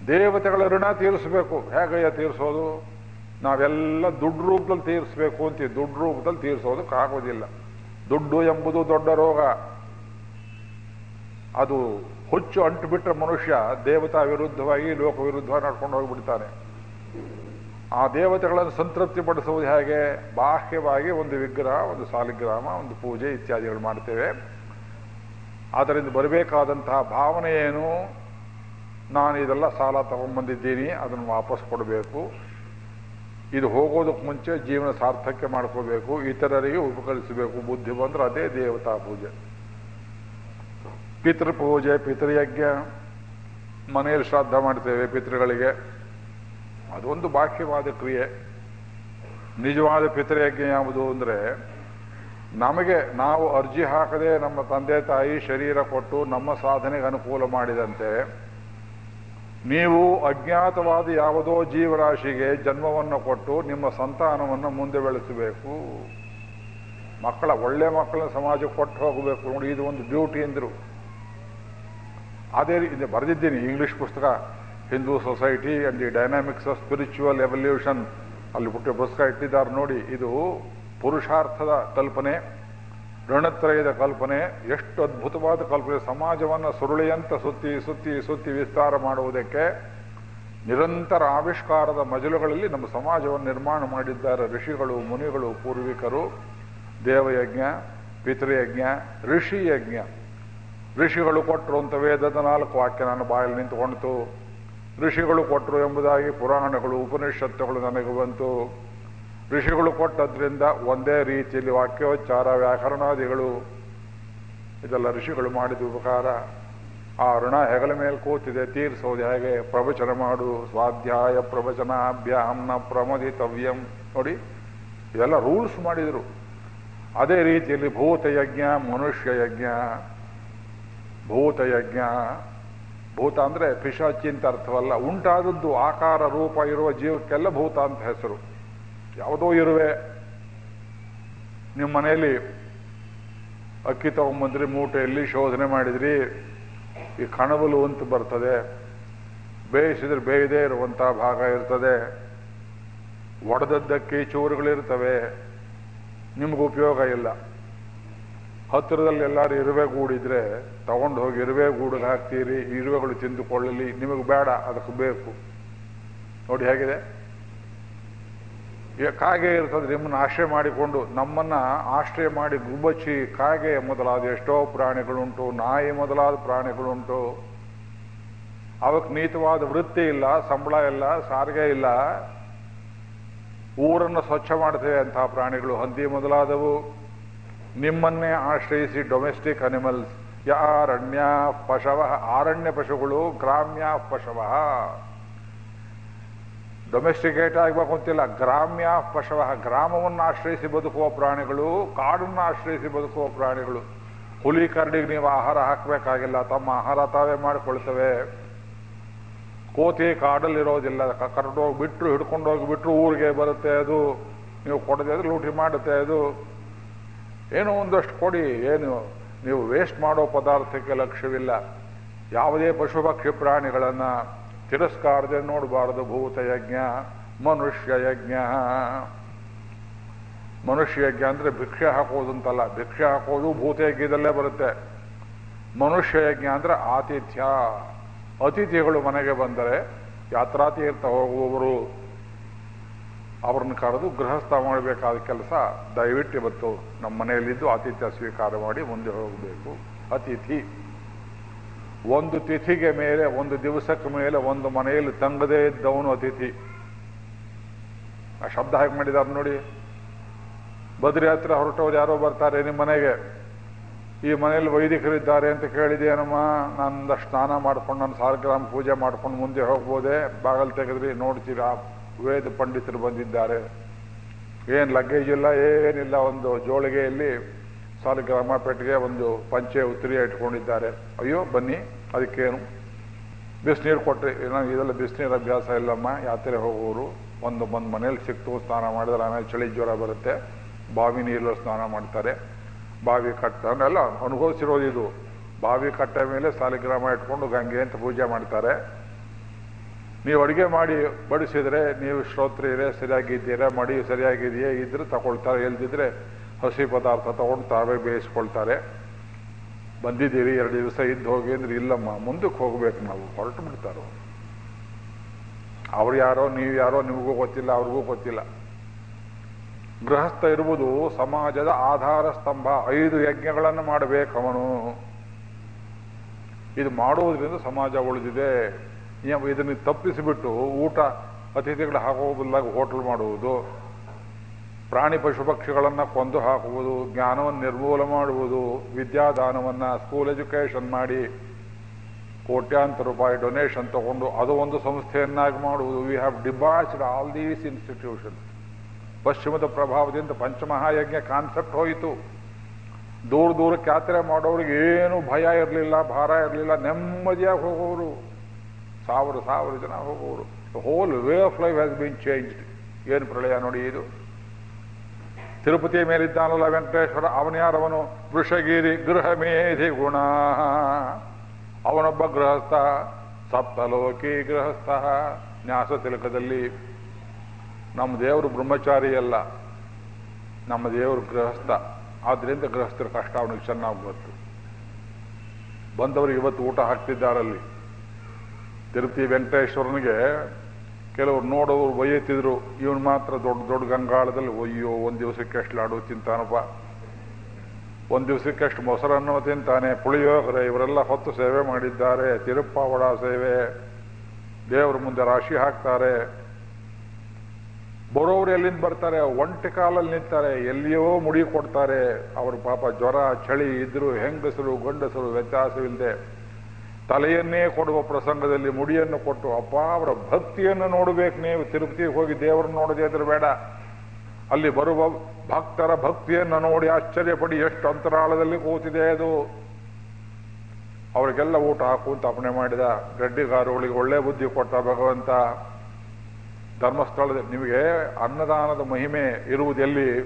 A: ದೇವತೆಗಳ ಋಣ ತೀರಿಸಬೇಕು. ಹೇಗಯ್ಯ ತೀರಿಸೋದು? ನಾವೆಲ್ಲ ದುಡ್ಡು ರೂಪದಲ್ಲಿ ತೀರಿಸಬೇಕು ಅಂತ ದುಡ್ಡು ರೂಪದಲ್ಲಿ ತೀರಿಸೋದಕ್ಕಾಗೋದಿಲ್ಲ ದುಡ್ಡು ಎಂಬುದು ದೊಡ್ಡ ರೋಗ. ಅದು ಹುಚ್ಚು ಅಂಟು ಬಿಟ್ಟರೆ ಮನುಷ್ಯ ದೇವತಾ ವಿರುದ್ಧವಾಗಿ ಲೋಕ ವಿರುದ್ಧ ನಡ್ಕೊಂಡು ಹೋಗಿಬಿಡ್ತಾನೆ. ಆ ದೇವತೆಗಳನ್ನು ಸಂತೃಪ್ತಿ ಪಡಿಸುವುದು ಹೇಗೆ? ಬಾಹ್ಯವಾಗಿ ಒಂದು ವಿಗ್ರಹ, ಒಂದು ಸಾಲಿಗ್ರಾಮ, ಒಂದು ಪೂಜೆ ಇತ್ಯಾದಿಗಳು ಮಾಡ್ತೇವೆ. ಅದರಿಂದ ಬರಬೇಕಾದಂತಹ ಭಾವನೆ ಏನು? ನಾನು ಇದೆಲ್ಲ ಸಾಲ ತಗೊಂಡ್ಬಂದಿದ್ದೀನಿ, ಅದನ್ನು ವಾಪಸ್ ಕೊಡಬೇಕು. ಇದು ಹೋಗೋದಕ್ಕೆ ಮುಂಚೆ ಜೀವನ ಸಾರ್ಥಕ್ಯ ಮಾಡ್ಕೋಬೇಕು, ಇತರರಿಗೆ ಉಪಕರಿಸಬೇಕು. ಬುದ್ಧಿ ಬಂದರೆ ಅದೇ ದೇವತಾ ಪೂಜೆ. ಪಿತೃಪೂಜೆ, ಪಿತೃಯಜ್ಞ, ಮನೆಯಲ್ಲಿ ಶ್ರಾದ್ದ ಮಾಡ್ತೇವೆ ಪಿತೃಗಳಿಗೆ. ಅದೊಂದು ಬಾಹ್ಯವಾದ ಕ್ರಿಯೆ. ನಿಜವಾದ ಪಿತೃಯಜ್ಞ ಯಾವುದು ಅಂದರೆ, ನಮಗೆ ನಾವು ಅರ್ಜಿ ಹಾಕದೆ ನಮ್ಮ ತಂದೆ ತಾಯಿ ಶರೀರ ಕೊಟ್ಟು ನಮ್ಮ ಸಾಧನೆಗೆ ಅನುಕೂಲ ಮಾಡಿದಂತೆ, ನೀವು ಅಜ್ಞಾತವಾದ ಯಾವುದೋ ಜೀವರಾಶಿಗೆ ಜನ್ಮವನ್ನು ಕೊಟ್ಟು ನಿಮ್ಮ ಸಂತಾನವನ್ನು ಮುಂದೆ ಬೆಳೆಸಬೇಕು. ಮಕ್ಕಳ ಒಳ್ಳೆ ಮಕ್ಕಳನ್ನ ಸಮಾಜಕ್ಕೆ ಕೊಟ್ಟು ಹೋಗಬೇಕು. ನೋಡಿ, ಇದು ಒಂದು ಡ್ಯೂಟಿ ಎಂದರು ಅದೇ ರೀತಿ ಬರೆದಿದ್ದೀನಿ ಇಂಗ್ಲಿಷ್ ಪುಸ್ತಕ Hindu society and the dynamics of spiritual evolution ಅಲ್ಲಿ ಪುಟ್ಟ ಪುಸ್ತಕ ಇಟ್ಟಿದ್ದಾರೆ ನೋಡಿ, ಇದು ಪುರುಷಾರ್ಥದ ಕಲ್ಪನೆ ಋಣತ್ರಯದ ಕಲ್ಪನೆ, ಎಷ್ಟು ಅದ್ಭುತವಾದ ಕಲ್ಪನೆ, ಸಮಾಜವನ್ನು ಸುರುಳಿಯಂತ ಸುತ್ತಿ ಸುತ್ತಿ ಸುತ್ತಿ ವಿಸ್ತಾರ ಮಾಡುವುದಕ್ಕೆ ನಿರಂತರ ಆವಿಷ್ಕಾರದ ಮಜಲುಗಳಲ್ಲಿ ನಮ್ಮ ಸಮಾಜವನ್ನು ನಿರ್ಮಾಣ ಮಾಡಿದ್ದಾರೆ ಋಷಿಗಳು, ಮುನಿಗಳು, ಪೂರ್ವಿಕರು, ದೇವಯಜ್ಞ, ಪಿತೃಯಜ್ಞ ಋಷಿ ಯಜ್ಞ ಋಷಿಗಳು ಕೊಟ್ಟರು ಅಂತ ವೇದದ ನಾಲ್ಕು ವಾಕ್ಯ ನನ್ನ ಬಾಯಲ್ಲಿ ನಿಂತುಕೊಂಡಿತು. ಋಷಿಗಳು ಕೊಟ್ಟರು ಎಂಬುದಾಗಿ ಪುರಾಣಗಳು, ಉಪನಿಷತ್ತುಗಳು ನನಗೆ ಬಂತು. ಋಷಿಗಳು ಕೊಟ್ಟದ್ರಿಂದ ಒಂದೇ ರೀತಿಯಲ್ಲಿ ವಾಕ್ಯೋಚ್ಚಾರ, ವ್ಯಾಕರಣಾದಿಗಳು. ಇದೆಲ್ಲ ಋಷಿಗಳು ಮಾಡಿದ ಉಪಕಾರ. ಆ ಋಣ ಹೆಗಲ ಮೇಲೆ ಕೂತಿದೆ, ತೀರಿಸೋದು ಹೇಗೆ? ಪ್ರವಚನ ಮಾಡು, ಸ್ವಾಧ್ಯಾಯ ಪ್ರವಚನಾಭ್ಯಾಮ್ನ ಪ್ರಮದಿತವ್ಯಂ. ನೋಡಿ, ಇದೆಲ್ಲ ರೂಲ್ಸ್ ಮಾಡಿದರು. ಅದೇ ರೀತಿಯಲ್ಲಿ ಭೂತಯಜ್ಞ ಮನುಷ್ಯ ಯಜ್ಞ ಭೂತಯಜ್ಞ. ಭೂತ ಅಂದರೆ ಪಿಶಾಚಿಂತ ಅರ್ಥವಲ್ಲ, ಉಂಟಾದದ್ದು ಆಕಾರ, ರೂಪ ಇರುವ ಜೀವಕ್ಕೆಲ್ಲ ಭೂತ ಅಂತ ಹೆಸರು. ಯಾವುದೋ ಇರುವೆ. ನಿಮ್ಮ ಮನೆಯಲ್ಲಿ ಅಕ್ಕಿ ತಗೊಂಬಂದ್ರಿ, ಮೂಟೆಯಲ್ಲಿ ಶೋಧನೆ ಮಾಡಿದ್ರಿ, ಈ ಕಣಬಲು ಅಂತ ಬರ್ತದೆ. ಬೇಯಿಸಿದ್ರೆ ಬೇಯದೇ ಇರುವಂಥ ಭಾಗ ಇರ್ತದೆ. ಒಡೆದದ್ದಕ್ಕೆ ಚೂರುಗಳಿರ್ತವೆ. ನಿಮ್ಗೆ ಉಪಯೋಗ ಇಲ್ಲ. ಹತ್ತಿರದಲ್ಲಿ ಎಲ್ಲರೂ ಇರುವೆ ಗೂಡಿದ್ರೆ, ತಗೊಂಡು ಹೋಗಿ ಇರುವೆ ಗೂಡಿಗೆ ಹಾಕ್ತೀರಿ ಇರುವೆಗಳು ತಿಂದುಕೊಳ್ಳಲಿ, ನಿಮಗೆ ಬೇಡ, ಅದಕ್ಕೆ ಬೇಕು. ನೋಡಿ ಹೇಗಿದೆ? ಕಾಗೆ ಇರ್ತದೆ, ನಿಮ್ಮನ್ನು ಆಶ್ರಯ ಮಾಡಿಕೊಂಡು, ನಮ್ಮನ್ನ ಆಶ್ರಯ ಮಾಡಿ ಗುಬ್ಬಚ್ಚಿ ಕಾಗೆ ಮೊದಲಾದ ಎಷ್ಟೋ ಪ್ರಾಣಿಗಳುಂಟು, ನಾಯಿ ಮೊದಲಾದ ಪ್ರಾಣಿಗಳುಂಟು. ಅವಕ್ಕೆ ನೀತವಾದ ವೃತ್ತಿ ಇಲ್ಲ, ಸಂಬಳ ಇಲ್ಲ, ಸಾರಿಗೆ ಇಲ್ಲ. ಊರನ್ನು ಸ್ವಚ್ಛ ಮಾಡ್ತೇವೆ ಅಂತಹ ಪ್ರಾಣಿಗಳು ಹಂದಿ ಮೊದಲಾದವು. ನಿಮ್ಮನ್ನೇ ಆಶ್ರಯಿಸಿ ಡೊಮೆಸ್ಟಿಕ್ ಅನಿಮಲ್ಸ್ ಯಾರಣ್ಯ ಪಶವ, ಆರಣ್ಯ ಪಶುಗಳು, ಗ್ರಾಮ್ಯ ಪಶವ. ಡೊಮೆಸ್ಟಿಕೇಟ್ ಆಗಬೇಕು ಅಂತಿಲ್ಲ, ಗ್ರಾಮ್ಯ ಪಶವ, ಗ್ರಾಮವನ್ನು ಆಶ್ರಯಿಸಿ ಬದುಕುವ ಪ್ರಾಣಿಗಳು, ಕಾಡನ್ನು ಆಶ್ರಯಿಸಿ ಬದುಕುವ ಪ್ರಾಣಿಗಳು. ಹುಲಿ ಕರಡಿಗೆ ನೀವು ಆಹಾರ ಹಾಕಬೇಕಾಗಿಲ್ಲ, ತಮ್ಮ ಆಹಾರ ತಾವೇ ಮಾಡಿಕೊಳ್ತವೆ. ಕೋತಿ ಕಾಡಲ್ಲಿರೋದಿಲ್ಲ ಕರ್ಕೊಂಡೋಗಿ ಬಿಟ್ಟರು ಹಿಡ್ಕೊಂಡೋಗಿ ಬಿಟ್ಟರು ಊರಿಗೆ ಬರುತ್ತೆ ಅದು. ನೀವು ಕೊಡದೆ ಲೂಟಿ ಮಾಡುತ್ತೆ ಅದು. ಏನೋ ಒಂದಷ್ಟು ಕೊಡಿ, ಏನು, ನೀವು ವೇಸ್ಟ್ ಮಾಡೋ ಪದಾರ್ಥಕ್ಕೆ ಲಕ್ಷ್ಯವಿಲ್ಲ. ಯಾವುದೇ ಪಶು ಪಕ್ಷಿ ಪ್ರಾಣಿಗಳನ್ನು ತಿರಸ್ಕಾರದೆ ನೋಡಬಾರದು ಭೂತ ಯಜ್ಞ, ಮನುಷ್ಯ ಯಜ್ಞ. ಮನುಷ್ಯ ಯಜ್ಞ ಅಂದರೆ ಭಿಕ್ಷೆ ಹಾಕೋದು ಅಂತಲ್ಲ ಭಿಕ್ಷೆ ಹಾಕೋದು ಭೂತ ಯಜ್ಞದಲ್ಲೇ ಬರುತ್ತೆ. ಮನುಷ್ಯ ಯಜ್ಞ ಅಂದರೆ ಆತಿಥ್ಯ. ಅತಿಥಿಗಳು ಮನೆಗೆ ಬಂದರೆ ಯಾತ್ರಾತೀರ್ಥ ಹೋಗುವವರು ಅವ್ರನ್ನ ಕರೆದು ಗೃಹಸ್ಥ ಮಾಡಬೇಕಾದ ಕೆಲಸ ದಯವಿಟ್ಟು ಇವತ್ತು ನಮ್ಮ ಮನೆಯಲ್ಲಿದ್ದು ಆತಿಥ್ಯ ಸ್ವೀಕಾರ ಮಾಡಿ ಮುಂದೆ ಹೋಗಬೇಕು. ಅತಿಥಿ. ಒಂದು ತಿಥಿಗೆ ಮೇಲೆ, ಒಂದು ದಿವಸಕ್ಕೆ ಮೇಲೆ ಒಂದು ಮನೆಯಲ್ಲಿ ತಂಗದೇ ಇದ್ದವನು ಅತಿಥಿ. ಆ ಶಬ್ದ ಹೇಗೆ ಮಾಡಿದಾರೆ ನೋಡಿ. ಬದ್ರಿ ಹತ್ರ ಹೊರಟವ್ರು ಯಾರೋ ಬರ್ತಾರೆ ನಿಮ್ಮ ಮನೆಗೆ. ಈ ಮನೆಯಲ್ಲಿ ವೈದಿಕರಿದ್ದಾರೆ ಅಂತ ಕೇಳಿದೇನಮ್ಮ ನಂದ ಸ್ನಾನ ಮಾಡ್ಕೊಂಡು, ನಾನು ಸಾಲಗ್ರಾಮ ಪೂಜೆ ಮಾಡ್ಕೊಂಡು ಮುಂದೆ ಹೋಗ್ಬೋದೆ? ಬಾಗಲ್ ತೆಗೆದ್ರಿ, ನೋಡ್ತೀರಾ? ವೇದ ಪಂಡಿತರು ಬಂದಿದ್ದಾರೆ. ಏನು ಲಗೇಜ್ ಇಲ್ಲ, ಏನಿಲ್ಲ, ಒಂದು ಜೋಳಿಗೆಯಲ್ಲಿ ಸಾಲಿಗ್ರಾಮಪೇಟೆಗೆ ಒಂದು ಪಂಚೆ ಉತ್ತರಿ ಇಟ್ಕೊಂಡಿದ್ದಾರೆ. ಅಯ್ಯೋ, ಬನ್ನಿ, ಅದಕ್ಕೇನು? ಬಿಸಿನೀರು ಕೊಟ್ಟರೆ ನನಗೆ ಇದೆಲ್ಲ ಬಿಸಿನೀರು ಅಭ್ಯಾಸ ಇಲ್ಲಮ್ಮ, ಯಾತ್ರೆ ಹೋಗೋರು. ಒಂದು ಒಂದು ಮನೇಲಿ ಸಿಕ್ತು, ಸ್ನಾನ ಮಾಡಿದ್ರೆ ಆಮೇಲೆ ಚಳಿ ಜ್ವರ ಬರುತ್ತೆ. ಬಾವಿ ನೀರಲ್ಲಿ ಸ್ನಾನ ಮಾಡ್ತಾರೆ. ಬಾವಿ ಕಟ್ಟ ಎಲ್ಲ ಅನುಭವಿಸಿರೋದು ಇದು. ಬಾವಿ ಕಟ್ಟ ಮೇಲೆ ಸಾಲಿಗ್ರಾಮ ಇಟ್ಕೊಂಡು ಗಂಗೆ ಅಂತ ಪೂಜೆ ಮಾಡ್ತಾರೆ. ನೀವು ಅಡುಗೆ ಮಾಡಿ ಬಡಿಸಿದ್ರೆ ನೀವು ಶ್ರೋತ್ರಿಯರೇ, ಸರಿಯಾಗಿದ್ದೀರಾ? ಮಡಿ ಸರಿಯಾಗಿದೆಯೇ? ಇದ್ರೆ ತಗೊಳ್ತಾರೆ. ಎಲ್ದಿದ್ರೆ ಹಸಿ ಪದಾರ್ಥ ತಗೊಂಡು ತಾವೇ ಬೇಯಿಸ್ಕೊಳ್ತಾರೆ. ಬಂದಿದ್ದೀರಿ, ಎರಡು ದಿವಸ ಇದ್ದು ಹೋಗಿ ಅಂದ್ರೆ ಇಲ್ಲಮ್ಮ, ಮುಂದಕ್ಕೆ ಹೋಗ್ಬೇಕು ನಾವು. ಹೊರಟು ಬಿಡ್ತಾರೋ ಅವ್ರು. ಯಾರೋ, ನೀವು ಯಾರೋ, ನಿಮಗೂ ಗೊತ್ತಿಲ್ಲ, ಅವ್ರಿಗೂ ಗೊತ್ತಿಲ್ಲ. ಗೃಹಸ್ಥ ಇರುವುದು ಸಮಾಜದ ಆಧಾರ ಸ್ತಂಭ. ಐದು ಯಜ್ಞಗಳನ್ನು ಮಾಡಬೇಕವನು ಇದು ಮಾಡುವುದರಿಂದ ಸಮಾಜ ಉಳಿದಿದೆ. ಇದನ್ನು ತಪ್ಪಿಸಿಬಿಟ್ಟು ಊಟ ಅತಿಥಿಗಳು ಹಾಕುವುದಿಲ್ಲ ಹೋಟೆಲ್ ಮಾಡುವುದು, ಪ್ರಾಣಿ ಪಶು ಪಕ್ಷಿಗಳನ್ನು ಕೊಂದು ಹಾಕುವುದು, ಜ್ಞಾನವನ್ನು ನಿರ್ಮೂಲ ಮಾಡುವುದು, ವಿದ್ಯಾದಾನವನ್ನು ಸ್ಕೂಲ್ ಎಜುಕೇಷನ್ ಮಾಡಿ ಕೋಟ್ಯಾಂತರ ರೂಪಾಯಿ ಡೊನೇಷನ್ ತಗೊಂಡು ಅದು ಒಂದು ಸಂಸ್ಥೆಯನ್ನಾಗಿ ಮಾಡುವುದು. We have debauched all these institutions ಪಶ್ಚಿಮದ ಪ್ರಭಾವದಿಂದ ಪಂಚಮಹಾಯಜ್ಞ ಕಾನ್ಸೆಪ್ಟ್ ಹೋಯಿತು. ದೂರ ದೂರಕ್ಕೆ ಯಾತ್ರೆ ಮಾಡೋರಿಗೆ ಏನು ಭಯ ಇರಲಿಲ್ಲ, ಭಾರ ಇರಲಿಲ್ಲ, ನೆಮ್ಮದಿಯಾಗಿ ಹೋಗೋರು. ಸಾವಿರ ಸಾವಿರ ಜನ ಹೋಗುವರು. Whole way of life has been changed ಏನು ಪ್ರಳಯ ನೋಡಿ ಇದು? ತಿರುಪತಿಯ ಮೇಲಿದ್ದಾನಲ್ಲ ವೆಂಕಟೇಶ್ವರ, ಅವನ ಯಾರವನು? ವೃಷಗಿರಿ ಗೃಹ ಮೇಧಿ ಗುಣ. ಅವನೊಬ್ಬ ಗೃಹಸ್ಥ, ಸಪ್ತಲೋಕಿ ಗೃಹಸ್ಥ. ನ್ಯಾಸ ತಿಲಕದಲ್ಲಿ ನಮ್ಮ ದೇವರು ಬ್ರಹ್ಮಚಾರಿ ಅಲ್ಲ, ನಮ್ಮ ದೇವರು ಗೃಹಸ್ಥ. ಆದ್ದರಿಂದ ಗೃಹಸ್ಥರ ಕಷ್ಟ ಅವನಿಗೆ ಚೆನ್ನಾಗಿ ಗೊತ್ತು. ಬಂದವರು ಇವತ್ತು ಊಟ ಹಾಕ್ತಿದ್ದಾರಲ್ಲಿ. ತಿರುಪತಿ ವೆಂಕಟೇಶ್ವರನಿಗೆ ಕೆಲವರು ನೋಡೋರು ಒಯ್ಯುತ್ತಿದ್ರು, ಇವನು ಮಾತ್ರ ದೊಡ್ಡ ದೊಡ್ಡ ಗಂಗಾಳದಲ್ಲಿ ಒಯ್ಯೋ, ಒಂದು ದಿವಸಕ್ಕೆ ಎಷ್ಟು ಲಾಡು ತಿಂತಾನಪ್ಪ. ಒಂದು ದಿವಸಕ್ಕೆ ಎಷ್ಟು ಮೊಸರನ್ನು ತಿಂತಾನೆ, ಪುಳಿಯೋಗರೆ, ಇವರೆಲ್ಲ ಹೊತ್ತು ಸೇವೆ ಮಾಡಿದ್ದಾರೆ ತಿರುಪ್ಪಾವಡ ಸೇವೆ. ದೇವರ ಮುಂದೆ ರಾಶಿ ಹಾಕ್ತಾರೆ. ಬರೋರು ಎಲ್ಲಿಂದ ಬರ್ತಾರೆ? ಒಂಟಿ ಕಾಲಲ್ಲಿ ನಿಂತಾರೆ, ಎಲ್ಲಿಯೋ ಮುಡಿ ಕೊಡ್ತಾರೆ. ಅವರು ಪಾಪ ಜ್ವರ, ಚಳಿ ಇದ್ರು ಹೆಂಗಸರು, ಗಂಡಸರು ವ್ಯತ್ಯಾಸವಿಲ್ಲದೆ ತಲೆಯನ್ನೇ ಕೊಡುವ ಪ್ರಸಂಗದಲ್ಲಿ ಮುಡಿಯನ್ನು ಕೊಟ್ಟು, ಅಪ್ಪ, ಅವರ ಭಕ್ತಿಯನ್ನು ನೋಡಬೇಕು ನೀವು. ತಿರುಪತಿಗೆ ಹೋಗಿ ದೇವರನ್ನು ನೋಡದೇ ಇದ್ರೆ ಬೇಡ. ಅಲ್ಲಿ ಬರುವ ಭಕ್ತರ ಭಕ್ತಿಯನ್ನು ನೋಡಿ ಆಶ್ಚರ್ಯಪಡಿ ಎಷ್ಟು ಅಂತರಾಳದಲ್ಲಿ ಕೂತಿದೆ ಅದು. ಅವರಿಗೆಲ್ಲ ಊಟ ಹಾಕು ಅಂತ ಅಪಣೆ ಮಾಡಿದ. ಗಡ್ಡಿಗಾರುಗಳಿಗೆ ಒಳ್ಳೆ ಬುದ್ಧಿ ಕೊಟ್ಟ ಭಗವಂತ. ಧರ್ಮಸ್ಥಳದ ನಿಮಗೆ ಅನ್ನದಾನದ ಮಹಿಮೆ ಇರುವುದೆಲ್ಲಿ?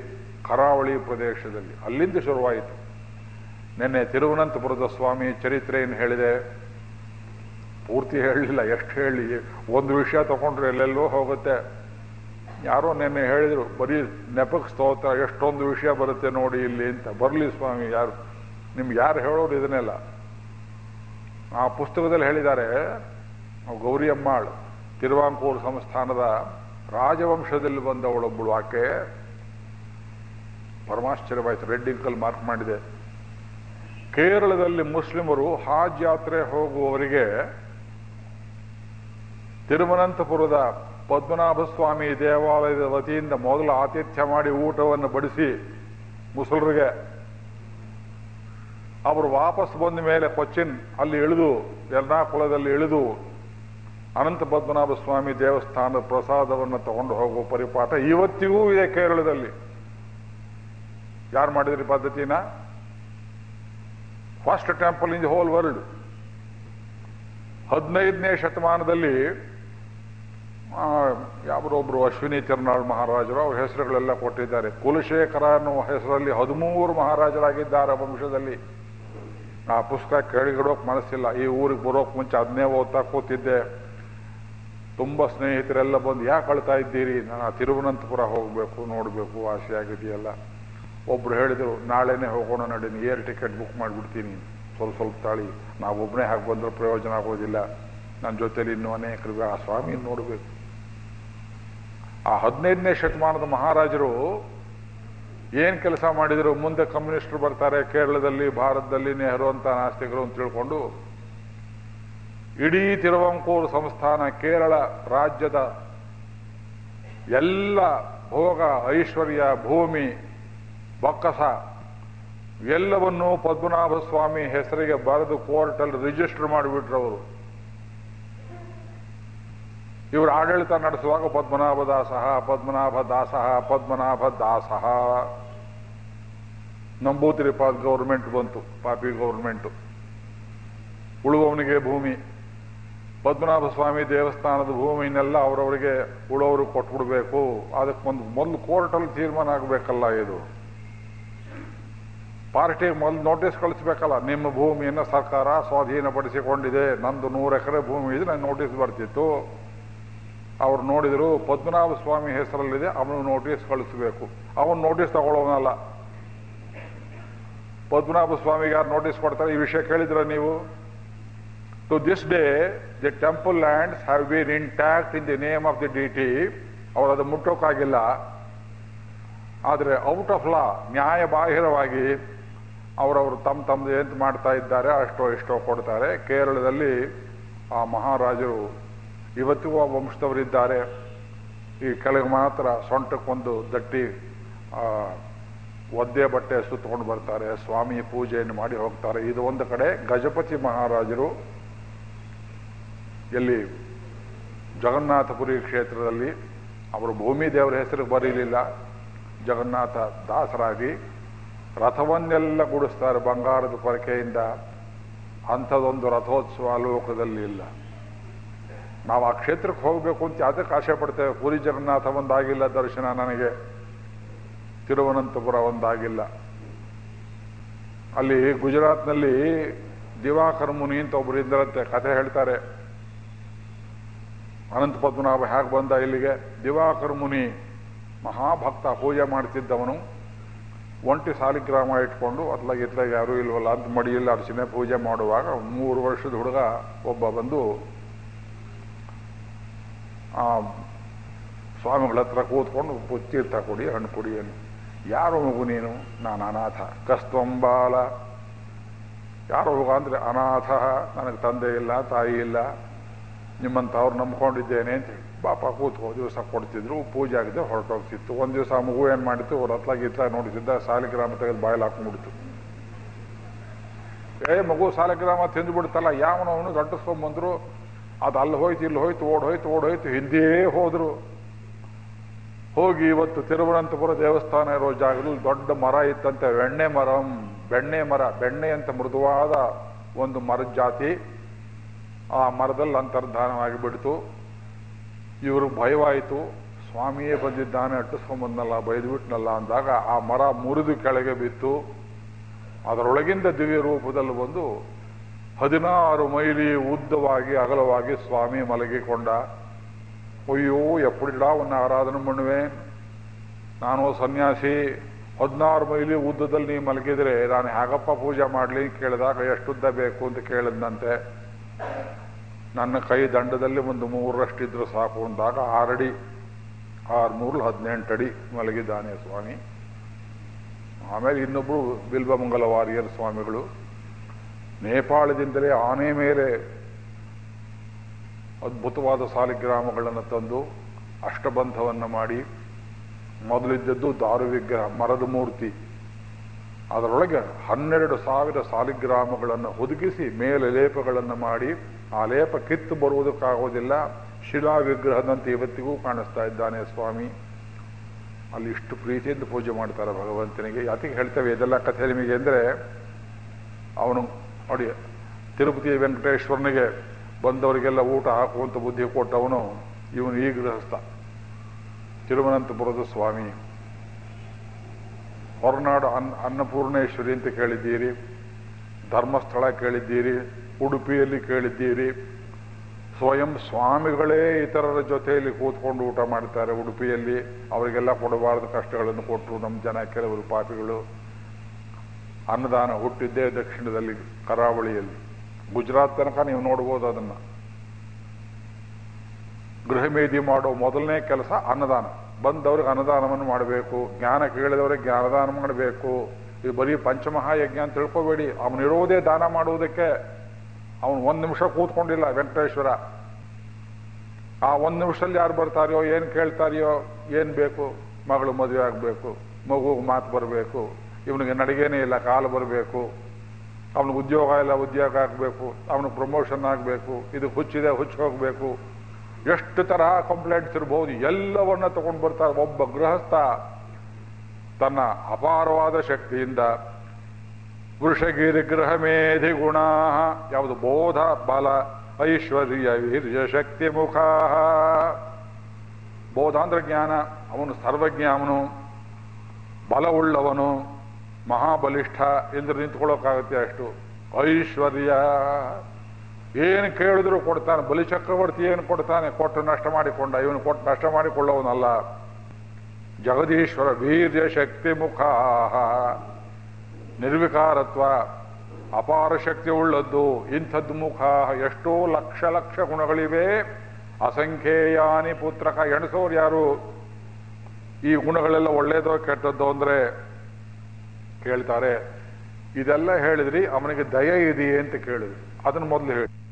A: ಕರಾವಳಿ ಪ್ರದೇಶದಲ್ಲಿ. ಅಲ್ಲಿಂದ ಶುರುವಾಯಿತು. ನಿನ್ನೆ ತಿರುವನಂತಪುರದ ಸ್ವಾಮಿ ಚರಿತ್ರೆಯನ್ನು ಹೇಳಿದೆ. ಪೂರ್ತಿ ಹೇಳಲಿಲ್ಲ, ಎಷ್ಟು ಹೇಳಿ, ಒಂದು ವಿಷಯ ತಗೊಂಡ್ರೆ ಎಲ್ಲೆಲ್ಲೋ ಹೋಗುತ್ತೆ. ಯಾರೋ ನೆನ್ನೆ ಹೇಳಿದ್ರು, ಬರೀ ನೆಪಕ್ ಸ್ತೋತ್ರ, ಎಷ್ಟೊಂದು ವಿಷಯ ಬರುತ್ತೆ ನೋಡಿ ಇಲ್ಲಿ ಅಂತ. ಬರಲಿ ಸ್ವಾಮಿ, ಯಾರು, ನಿಮ್ಗೆ ಯಾರು ಹೇಳೋರು ಇದನ್ನೆಲ್ಲ? ಆ ಪುಸ್ತಕದಲ್ಲಿ ಹೇಳಿದ್ದಾರೆ, ಗೌರಿ ಅಮ್ಮಾಳ್, ತಿರುವಾಂಕೂರು ಸಂಸ್ಥಾನದ ರಾಜವಂಶದಲ್ಲಿ ಬಂದವಳೊಬ್ಬಳು ಆಕೆ. ಪರಮಾಶ್ಚರ್ಯವಾಯಿತು, ರೆಡ್ ಇಂಕಲ್ ಮಾರ್ಕ್ ಮಾಡಿದೆ. ಕೇರಳದಲ್ಲಿ ಮುಸ್ಲಿಮರು ಹಾಜ್ ಯಾತ್ರೆ ಹೋಗುವವರಿಗೆ ತಿರುವನಂತಪುರದ ಪದ್ಮನಾಭ ಸ್ವಾಮಿ ದೇವಾಲಯದ ವತಿಯಿಂದ ಮೊದಲು ಆತಿಥ್ಯ ಮಾಡಿ ಊಟವನ್ನು ಬಡಿಸಿ ಮುಸಲರಿಗೆ, ಅವರು ವಾಪಸ್ ಬಂದ ಮೇಲೆ ಕೊಚ್ಚಿನ್ ಅಲ್ಲಿ ಇಳಿದು, ಎರ್ನಾಕುಳದಲ್ಲಿ ಇಳಿದು ಅನಂತ ಪದ್ಮನಾಭ ಸ್ವಾಮಿ ದೇವಸ್ಥಾನದ ಪ್ರಸಾದವನ್ನು ತಗೊಂಡು ಹೋಗುವ ಪರಿಪಾಠ ಇವತ್ತಿಗೂ ಇದೆ ಕೇರಳದಲ್ಲಿ. ಯಾರು ಮಾಡಿದ್ರಿ ಪದ್ಧತಿನ? First temple in the whole world. ಹದಿನೈದನೇ ಶತಮಾನದಲ್ಲಿ ಒಬ್ರು ಅಶ್ವಿನಿ ತಿರುನಾಳ್ ಮಹಾರಾಜರು, ಅವ್ರ ಹೆಸರುಗಳೆಲ್ಲ ಕೊಟ್ಟಿದ್ದಾರೆ. ಕುಲಶೇಖರ ಅನ್ನುವ ಹೆಸರಲ್ಲಿ ಹದಿಮೂರು ಮಹಾರಾಜರಾಗಿದ್ದಾರೆ ವಂಶದಲ್ಲಿ. ಆ ಪುಸ್ತಕ ಕೇಳಿಗಿಡೋಕೆ ಮನಸ್ಸಿಲ್ಲ. ಈ ಊರಿಗೆ ಬರೋಕೆ ಮುಂಚೆ ಅದನ್ನೇ ಓದ್ತಾ ಕೂತಿದ್ದೆ. ತುಂಬ ಸ್ನೇಹಿತರೆಲ್ಲ ಬಂದು, ಯಾಕೆ ಅಳ್ತಾ ಇದ್ದೀರಿ? ನಾನು ಆ ತಿರುವನಂತಪುರ ಹೋಗಬೇಕು, ನೋಡಬೇಕು ಆಸೆ ಆಗಿದೆಯಲ್ಲ ಒಬ್ರು ಹೇಳಿದರು, ನಾಳೆನೇ ಹೋಗೋಣ ನಡೀನಿ, ಏರ್ ಟಿಕೆಟ್ ಬುಕ್ ಮಾಡಿಬಿಡ್ತೀನಿ. ಸ್ವಲ್ಪ ಸ್ವಲ್ಪ ತಾಳಿ. ನಾವೊಬ್ಬನೇ ಹಾಗೆ ಬಂದ್ರೆ ಪ್ರಯೋಜನ ಆಗೋದಿಲ್ಲ. ನನ್ನ ಜೊತೇಲಿ ಇನ್ನೂ ಅನೇಕರು ಆ ಸ್ವಾಮಿ ನೋಡಬೇಕು. ಆ ಹದಿನೈದನೇ ಶತಮಾನದ ಮಹಾರಾಜರು ಏನ್ ಕೆಲಸ ಮಾಡಿದ್ರು? ಮುಂದೆ ಕಮ್ಯುನಿಸ್ಟ್ರು ಬರ್ತಾರೆ, ಕೇರಳದಲ್ಲಿ, ಭಾರತದಲ್ಲಿ, ನೆಹರು ಅಂತ ನಾಸ್ತಿಕರು ಅಂತ ತಿಳ್ಕೊಂಡು ಇಡೀ ತಿರುವಂಕೂರು ಸಂಸ್ಥಾನ ಕೇರಳ ರಾಜ್ಯದ ಎಲ್ಲ ಭೋಗ, ಐಶ್ವರ್ಯ, ಭೂಮಿ, ಬೊಕ್ಕಸ ಎಲ್ಲವನ್ನೂ ಪದ್ಮನಾಭ ಸ್ವಾಮಿ ಹೆಸರಿಗೆ ಬರೆದು ಕೋರ್ಟಲ್ಲಿ ರಿಜಿಸ್ಟರ್ ಮಾಡಿಬಿಟ್ರು ಅವರು. ಇವರು ಆಡಳಿತ ನಡೆಸುವಾಗ ಪದ್ಮನಾಭ ದಾಸಃ ಪದ್ಮನಾಭ ದಾಸಃ ಪದ್ಮನಾಭ ದಾಸಹ ನಂಬೂತಿರಿಪ್ಪ ಗೌರ್ಮೆಂಟ್ ಬಂತು, ಪಾಪಿ ಗೌರ್ಮೆಂಟ್. ಉಳುವವನಿಗೆ ಭೂಮಿ. ಪದ್ಮನಾಭ ಸ್ವಾಮಿ ದೇವಸ್ಥಾನದ ಭೂಮಿನೆಲ್ಲ ಅವರವರಿಗೆ ಉಳೋರು ಕೊಟ್ಬಿಡ್ಬೇಕು. ಅದಕ್ಕೆ ಒಂದು ಮೊದಲು ಕೋರ್ಟಲ್ಲಿ ತೀರ್ಮಾನ ಆಗಬೇಕಲ್ಲ ಇದು. ಪಾರ್ಟಿಗೆ ಮೊದಲು ನೋಟಿಸ್ ಕಳಿಸ್ಬೇಕಲ್ಲ, ನಿಮ್ಮ ಭೂಮಿಯನ್ನು ಸರ್ಕಾರ ಸ್ವಾಧೀನಪಡಿಸಿಕೊಂಡಿದೆ, ನಂದು ನೂರು ಎಕರೆ ಭೂಮಿ ಇದೆ ನನಗೆ ನೋಟಿಸ್ ಬರ್ತಿತ್ತು. ಅವ್ರು ನೋಡಿದ್ರು ಪದ್ಮನಾಭ ಸ್ವಾಮಿ ಹೆಸರಲ್ಲಿದೆ, ಅವನು ನೋಟಿಸ್ ಕಳಿಸ್ಬೇಕು. ಅವನು ನೋಟಿಸ್ ತಗೊಳ್ಳೋನಲ್ಲ. ಪದ್ಮನಾಭ ಸ್ವಾಮಿಗೆ ಯಾರು ನೋಟಿಸ್ ಕೊಡ್ತಾರೆ? ಈ ವಿಷಯ ಕೇಳಿದ್ರ ನೀವು? To this day the temple lands have been intact in the name of the D T ಅವರು ಅದು ಮುಟ್ಟೋಕ್ಕಾಗಿಲ್ಲ ಆದರೆ ಔಟ್ ಆಫ್ ಲಾ ನ್ಯಾಯ ಬಾಹಿರವಾಗಿ ಅವರವರು ತಮ್ಮ ತಮ್ಮದು ಏನು ಮಾಡ್ತಾ ಇದ್ದಾರೆ. ಅಷ್ಟೋ ಇಷ್ಟೋ ಕೊಡ್ತಾರೆ. ಕೇರಳದಲ್ಲಿ ಆ ಮಹಾರಾಜರು ಇವತ್ತಿಗೂ ಆ ವಂಶದವರಿದ್ದಾರೆ. ಈ ಕೆಳಗೆ ಮಾತ್ರ ಸೊಂಟಕ್ಕೊಂದು ದಟ್ಟಿ ಒದ್ದೆ ಬಟ್ಟೆ ಸುತ್ತಕೊಂಡು ಬರ್ತಾರೆ. ಸ್ವಾಮಿ ಪೂಜೆಯನ್ನು ಮಾಡಿ ಹೋಗ್ತಾರೆ. ಇದು ಒಂದು ಕಡೆ ಗಜಪತಿ ಮಹಾರಾಜರು ಎಲ್ಲಿ ಜಗನ್ನಾಥಪುರಿ ಕ್ಷೇತ್ರದಲ್ಲಿ, ಅವರು ಭೂಮಿ ದೇವರ ಹೆಸರು ಬರೀಲಿಲ್ಲ. ಜಗನ್ನಾಥ ದಾಸರಾಗಿ ರಥವನ್ನೆಲ್ಲ ಗುಡಿಸ್ತಾರೆ ಬಂಗಾರದ ಕೊರಕೆಯಿಂದ. ಅಂಥದೊಂದು ರಥೋತ್ಸವ ಲೋಕದಲ್ಲಿ ಇಲ್ಲ. ನಾವು ಆ ಕ್ಷೇತ್ರಕ್ಕೆ ಹೋಗಬೇಕು ಅಂತ ಅದಕ್ಕೆ ಆಸೆ ಪಡ್ತೇವೆ? ಪುರಿ ಜಗನ್ನಾಥ ಒಂದಾಗಿಲ್ಲ ದರ್ಶನ ನನಗೆ. ತಿರುವನಂತಪುರ ಒಂದಾಗಿಲ್ಲ. ಅಲ್ಲಿ ಗುಜರಾತ್ನಲ್ಲಿ ದಿವಾಕರ್ ಮುನಿ ಅಂತ ಒಬ್ಬರು ಇದ್ದರಂತೆ ಕಥೆ ಹೇಳ್ತಾರೆ. ಅನಂತ ಪದ್ಮನಾಭ ಹೇಗೆ ಬಂದ ಇಲ್ಲಿಗೆ? ದಿವಾಕರ್ ಮುನಿ, ಮಹಾಭಕ್ತ, ಪೂಜೆ ಮಾಡ್ತಿದ್ದವನು. ಒಂಟಿ ಸಾಲಿಗ್ರಾಮ ಇಟ್ಕೊಂಡು ಅತ್ಲಾಗ ಇತ್ಲಾಗ ಯಾರೂ ಇಲ್ವಲ್ಲ ಅಂತ ಮಡಿಯಿಲ್ಲ ಅರ್ಚನೆ ಪೂಜೆ ಮಾಡುವಾಗ ಮೂರು ವರ್ಷದ ಹುಡುಗ ಒಬ್ಬ ಬಂದು ಆ ಸ್ವಾಮಿಗಳ ಹತ್ರ ಕೂತ್ಕೊಂಡು ತೀರ್ಥ ಕೊಡಿ, ಹಣ್ಣು ಕೊಡಿ ಯಾರು ಮಗು ನೀನು? ನಾನು ಅನಾಥ. ಕಸ್ತಂಬಾಲ ಯಾರು ಮಗು ಅಂದರೆ ಅನಾಥ? ನನಗೆ ತಂದೆ ಇಲ್ಲ, ತಾಯಿ ಇಲ್ಲ. ನಿಮ್ಮಂಥವ್ರು ನಂಬ್ಕೊಂಡಿದ್ದೇನೆ ಅಂತ ಹೇಳಿ. ಬಾಪ ಕೂತ್ಕೋ, ದಿವಸ ಕೊಡ್ತಿದ್ರು, ಪೂಜೆ ಆಗಿದೆ ಹೊರಟೋಗ್ತಿತ್ತು. ಒಂದು ದಿವಸ ಮಗು ಏನು ಮಾಡಿತ್ತು? ಅವ್ರ ಹತ್ಲಾಗಿ ಇತ್ಲಾಗ ನೋಡ್ತಿದ್ದ ಸಾಲಿಗ್ರಾಮ ತೆಗೆದು ಬಾಯಲ್ಲಿ ಹಾಕೊಂಡ್ಬಿಡ್ತು ಏ ಮಗು ಸಾಲಿಗ್ರಾಮ ತಿಂದು ಯಾವನವನು ಗಟ್ಟಿಸ್ಕೊಂಬಂದ್ರು ಅದು ಅಲ್ಲಿ ಹೋಯ್ತು, ಇಲ್ಲಿ ಹೋಯ್ತು, ಓಡ್ ಹೋಯ್ತು ಓಡ್ ಹೋಯ್ತು ಹಿಂದೇ ಹೋದ್ರು. ಹೋಗಿ ಇವತ್ತು ತಿರುವನಂತಪುರ ದೇವಸ್ಥಾನ ಇರೋ ಜಾಗದಲ್ಲಿ ದೊಡ್ಡ ಮರ ಇತ್ತಂತೆ, ಬೆಣ್ಣೆ ಮರ ಬೆಣ್ಣೆ ಮರ, ಬೆಣ್ಣೆ ಅಂತ ಮೃದುವಾದ ಒಂದು ಮರದ ಜಾತಿ. ಆ ಮರದಲ್ಲಿ ಅಂತರ್ಧಾನವಾಗಿ ಬಿಡ್ತು. ಇವರು ಭಯವಾಯಿತು. ಸ್ವಾಮಿಯೇ ಬಂದಿದ್ದಾನೆ ಅಟ್ಟಿಸ್ಕೊಂಬಂದಲ್ಲ ಬೈದ್ಬಿಟ್ನಲ್ಲ ಅಂದಾಗ ಆ ಮರ ಮುರಿದು ಕೆಳಗೆ ಬಿತ್ತು. ಅದರೊಳಗಿಂದ ದಿವ್ಯ ರೂಪದಲ್ಲಿ ಬಂದು ಹದಿನಾರು ಮೈಲಿ ಉದ್ದವಾಗಿ ಅಗಲವಾಗಿ ಸ್ವಾಮಿ ಮಲಗಿಕೊಂಡ, ಅಯ್ಯೋ ಎಪ್ಪಡಿಡ ಒಂದು ಆರಾಧನೆ ಮಣ್ಣುವೆ ನಾನು ಸನ್ಯಾಸಿ, ಹದಿನಾರು ಮೈಲಿ ಉದ್ದದಲ್ಲಿ ನೀವು ಮಲಗಿದ್ರೆ ನಾನು ಹೇಗಪ್ಪ ಪೂಜೆ ಮಾಡಲಿ ಕೇಳಿದಾಗ, ಎಷ್ಟುದ್ದ ಬೇಕು ಅಂತ ಕೇಳಿದಂತೆ ನನ್ನ ಕೈ ದಂಡದಲ್ಲಿ ಒಂದು ಮೂರರಷ್ಟಿದ್ರು ಸಾಕು ಅಂದಾಗ, ಆರಡಿ ಆರು ಮೂರು ಹದಿನೆಂಟು ಅಡಿ ಮಲಗಿದ್ದಾನೆ ಸ್ವಾಮಿ. ಆಮೇಲೆ ಇನ್ನೊಬ್ರು ಬಿಲ್ವಮಂಗಲ ವಾರಿಯರ್ ಸ್ವಾಮಿಗಳು. ನೇಪಾಳದಿಂದಲೇ ಆನೆ ಮೇಲೆ ಅದ್ಭುತವಾದ ಸಾಲಿಗ್ರಾಮಗಳನ್ನು ತಂದು ಅಷ್ಟಬಂಧವನ್ನು ಮಾಡಿ ಮೊದಲಿದ್ದದ್ದು ದಾರು ವಿಗ್ರಹ ಮರದ ಮೂರ್ತಿ. ಅದರೊಳಗೆ ಹನ್ನೆರಡು ಸಾವಿರ ಸಾಲಿಗ್ರಾಮಗಳನ್ನು ಹುದುಗಿಸಿ ಮೇಲೆ ಲೇಪಗಳನ್ನು ಮಾಡಿ ಆ ಲೇಪ ಕಿತ್ತು ಬರುವುದಕ್ಕಾಗೋದಿಲ್ಲ ಶಿಲಾ ವಿಗ್ರಹದಂತೆ ಇವತ್ತಿಗೂ ಕಾಣಿಸ್ತಾ ಇದ್ದಾನೆ ಸ್ವಾಮಿ. ಅಲ್ಲಿ ಇಷ್ಟು ಪ್ರೀತಿಯಿಂದ ಪೂಜೆ ಮಾಡ್ತಾರೆ ಭಗವಂತನಿಗೆ. ಯಾತಿಗೆ ಹೇಳ್ತೇವೆ, ಇದೆಲ್ಲ ಕಥೆ ನಿಮಗೆ ಅಂದರೆ ಅವನು ನೋಡಿ, ತಿರುಪತಿ ವೆಂಕಟೇಶ್ವರನಿಗೆ ಬಂದವರಿಗೆಲ್ಲ ಊಟ ಹಾಕುವಂತ ಬುದ್ಧಿ ಕೊಟ್ಟವನು ಇವನು ಈ ಗೃಹಸ್ಥ. ತಿರುವನಂತಪುರದ ಸ್ವಾಮಿ. ಹೊರನಾಡು ಅನ್, ಅನ್ನಪೂರ್ಣೇಶ್ವರಿ ಅಂತ ಕೇಳಿದ್ದೀರಿ, ಧರ್ಮಸ್ಥಳ ಕೇಳಿದ್ದೀರಿ, ಉಡುಪಿಯಲ್ಲಿ ಕೇಳಿದ್ದೀರಿ. ಸ್ವಯಂ ಸ್ವಾಮಿಗಳೇ ಇತರರ ಜೊತೆಯಲ್ಲಿ ಕೂತ್ಕೊಂಡು ಊಟ ಮಾಡ್ತಾರೆ ಉಡುಪಿಯಲ್ಲಿ. ಅವರಿಗೆಲ್ಲ ಕೊಡಬಾರದು ಕಷ್ಟಗಳನ್ನು ಕೊಟ್ಟರು ನಮ್ಮ ಜನ, ಕೆಲವರು ಪಾಪಿಗಳು. ಅನ್ನದಾನ ಹುಟ್ಟಿದ್ದೇ ದಕ್ಷಿಣದಲ್ಲಿ, ಕರಾವಳಿಯಲ್ಲಿ. ಗುಜರಾತ್ ತನಕ ನೀವು ನೋಡ್ಬೋದು ಅದನ್ನ. ಗೃಹಮೇಧಿ ಮಾಡೋ ಮೊದಲನೇ ಕೆಲಸ ಅನ್ನದಾನ. ಬಂದವ್ರಿಗೆ ಅನ್ನದಾನವನ್ನು ಮಾಡಬೇಕು, ಜ್ಞಾನ ಕೇಳಿದವರಿಗೆ ಜ್ಞಾನದಾನ ಮಾಡಬೇಕು. ಇದು ಬರೀ ಪಂಚಮಹಾಯಜ್ಞ ಅಂತ ತಿಳ್ಕೊಬೇಡಿ. ಅವನಿರೋದೇ ದಾನ ಮಾಡುವುದಕ್ಕೆ ಅವನು ಒಂದು ನಿಮಿಷ ಕೂತ್ಕೊಂಡಿಲ್ಲ, ವೆಂಕಟೇಶ್ವರ. ಆ ಒಂದು ನಿಮಿಷದಲ್ಲಿ ಯಾರು ಬರ್ತಾರೆಯೋ, ಏನು ಕೇಳ್ತಾರೆಯೋ, ಏನು ಬೇಕು? ಮಗಳು ಮದುವೆ ಆಗಬೇಕು, ಮಗು ಮಾತು ಬರಬೇಕು. ಇವನಿಗೆ ನಡಿಗೇನೇ ಇಲ್ಲ, ಕಾಲು ಬರಬೇಕು. ಅವನಿಗೆ ಉದ್ಯೋಗ ಇಲ್ಲ, ಉದ್ಯೋಗ ಆಗಬೇಕು. ಅವನಿಗೆ ಪ್ರಮೋಷನ್ ಆಗಬೇಕು. ಇದು ಹುಚ್ಚಿದೆ, ಹುಚ್ಚು ಹೋಗಬೇಕು. ಎಷ್ಟು ತರಹ ಕಂಪ್ಲೇಂಟ್ಸ್ ಇರಬಹುದು ಎಲ್ಲವನ್ನ ತಗೊಂಡು ಬರ್ತಾರೆ. ಒಬ್ಬ ಗೃಹಸ್ಥ ತನ್ನ ಅಪಾರವಾದ ಶಕ್ತಿಯಿಂದ ವೃಷಗಿರಿ ಗೃಹ ಮೇಧಿ ಗುಣ, ಯಾವುದು ಬೋಧ, ಬಲ, ಐಶ್ವರ್ಯ, ವೀರ್ಯ, ಶಕ್ತಿ ಮುಖ. ಬೋಧಾಂಧ್ರ ಜ್ಞಾನ, ಅವನು ಸರ್ವಜ್ಞ, ಅವನು ಬಲವುಳ್ಳವನು. ಮಹಾಬಲಿಷ್ಠ ಎಂದು ನಿಂತ್ಕೊಳ್ಳೋಕ್ಕಾಗತ್ತೆ ಅಷ್ಟು. ಐಶ್ವರ್ಯ. ಏನು ಕೇಳಿದ್ರು ಕೊಡ್ತಾನೆ. ಬಲಿ ಚಕ್ರವರ್ತಿ ಏನು ಕೊಡ್ತಾನೆ? ಕೊಟ್ಟು ನಷ್ಟ ಮಾಡಿಕೊಂಡ. ಇವನು ಕೊಟ್ಟು ನಷ್ಟ ಮಾಡಿಕೊಳ್ಳೋವನಲ್ಲ. ಜಗದೀಶ್ವರ ವೀರ್ಯ ಶಕ್ತಿ ಮುಖ ನಿರ್ವಿಕಾರತ್ವ. ಅಪಾರ ಶಕ್ತಿ ಉಳ್ಳದ್ದು. ಇಂಥದ್ದು ಮುಖ ಎಷ್ಟೋ ಲಕ್ಷ ಲಕ್ಷ ಗುಣಗಳಿವೆ. ಅಸಂಖ್ಯೇಯಾನಿ ಪುತ್ರಕ ಎಣಸೋರು ಯಾರು? ಈ ಗುಣಗಳೆಲ್ಲ ಒಳ್ಳೇದೋ ಕೆಟ್ಟದ್ದು ಅಂದ್ರೆ ಕೇಳ್ತಾರೆ. ಇದೆಲ್ಲ ಹೇಳಿದ್ರಿ ಅವನಿಗೆ ದಯ ಇದೆಯೇ ಅಂತ ಕೇಳಿದ್ರಿ. ಅದನ್ನು ಮೊದಲು ಹೇಳಿ.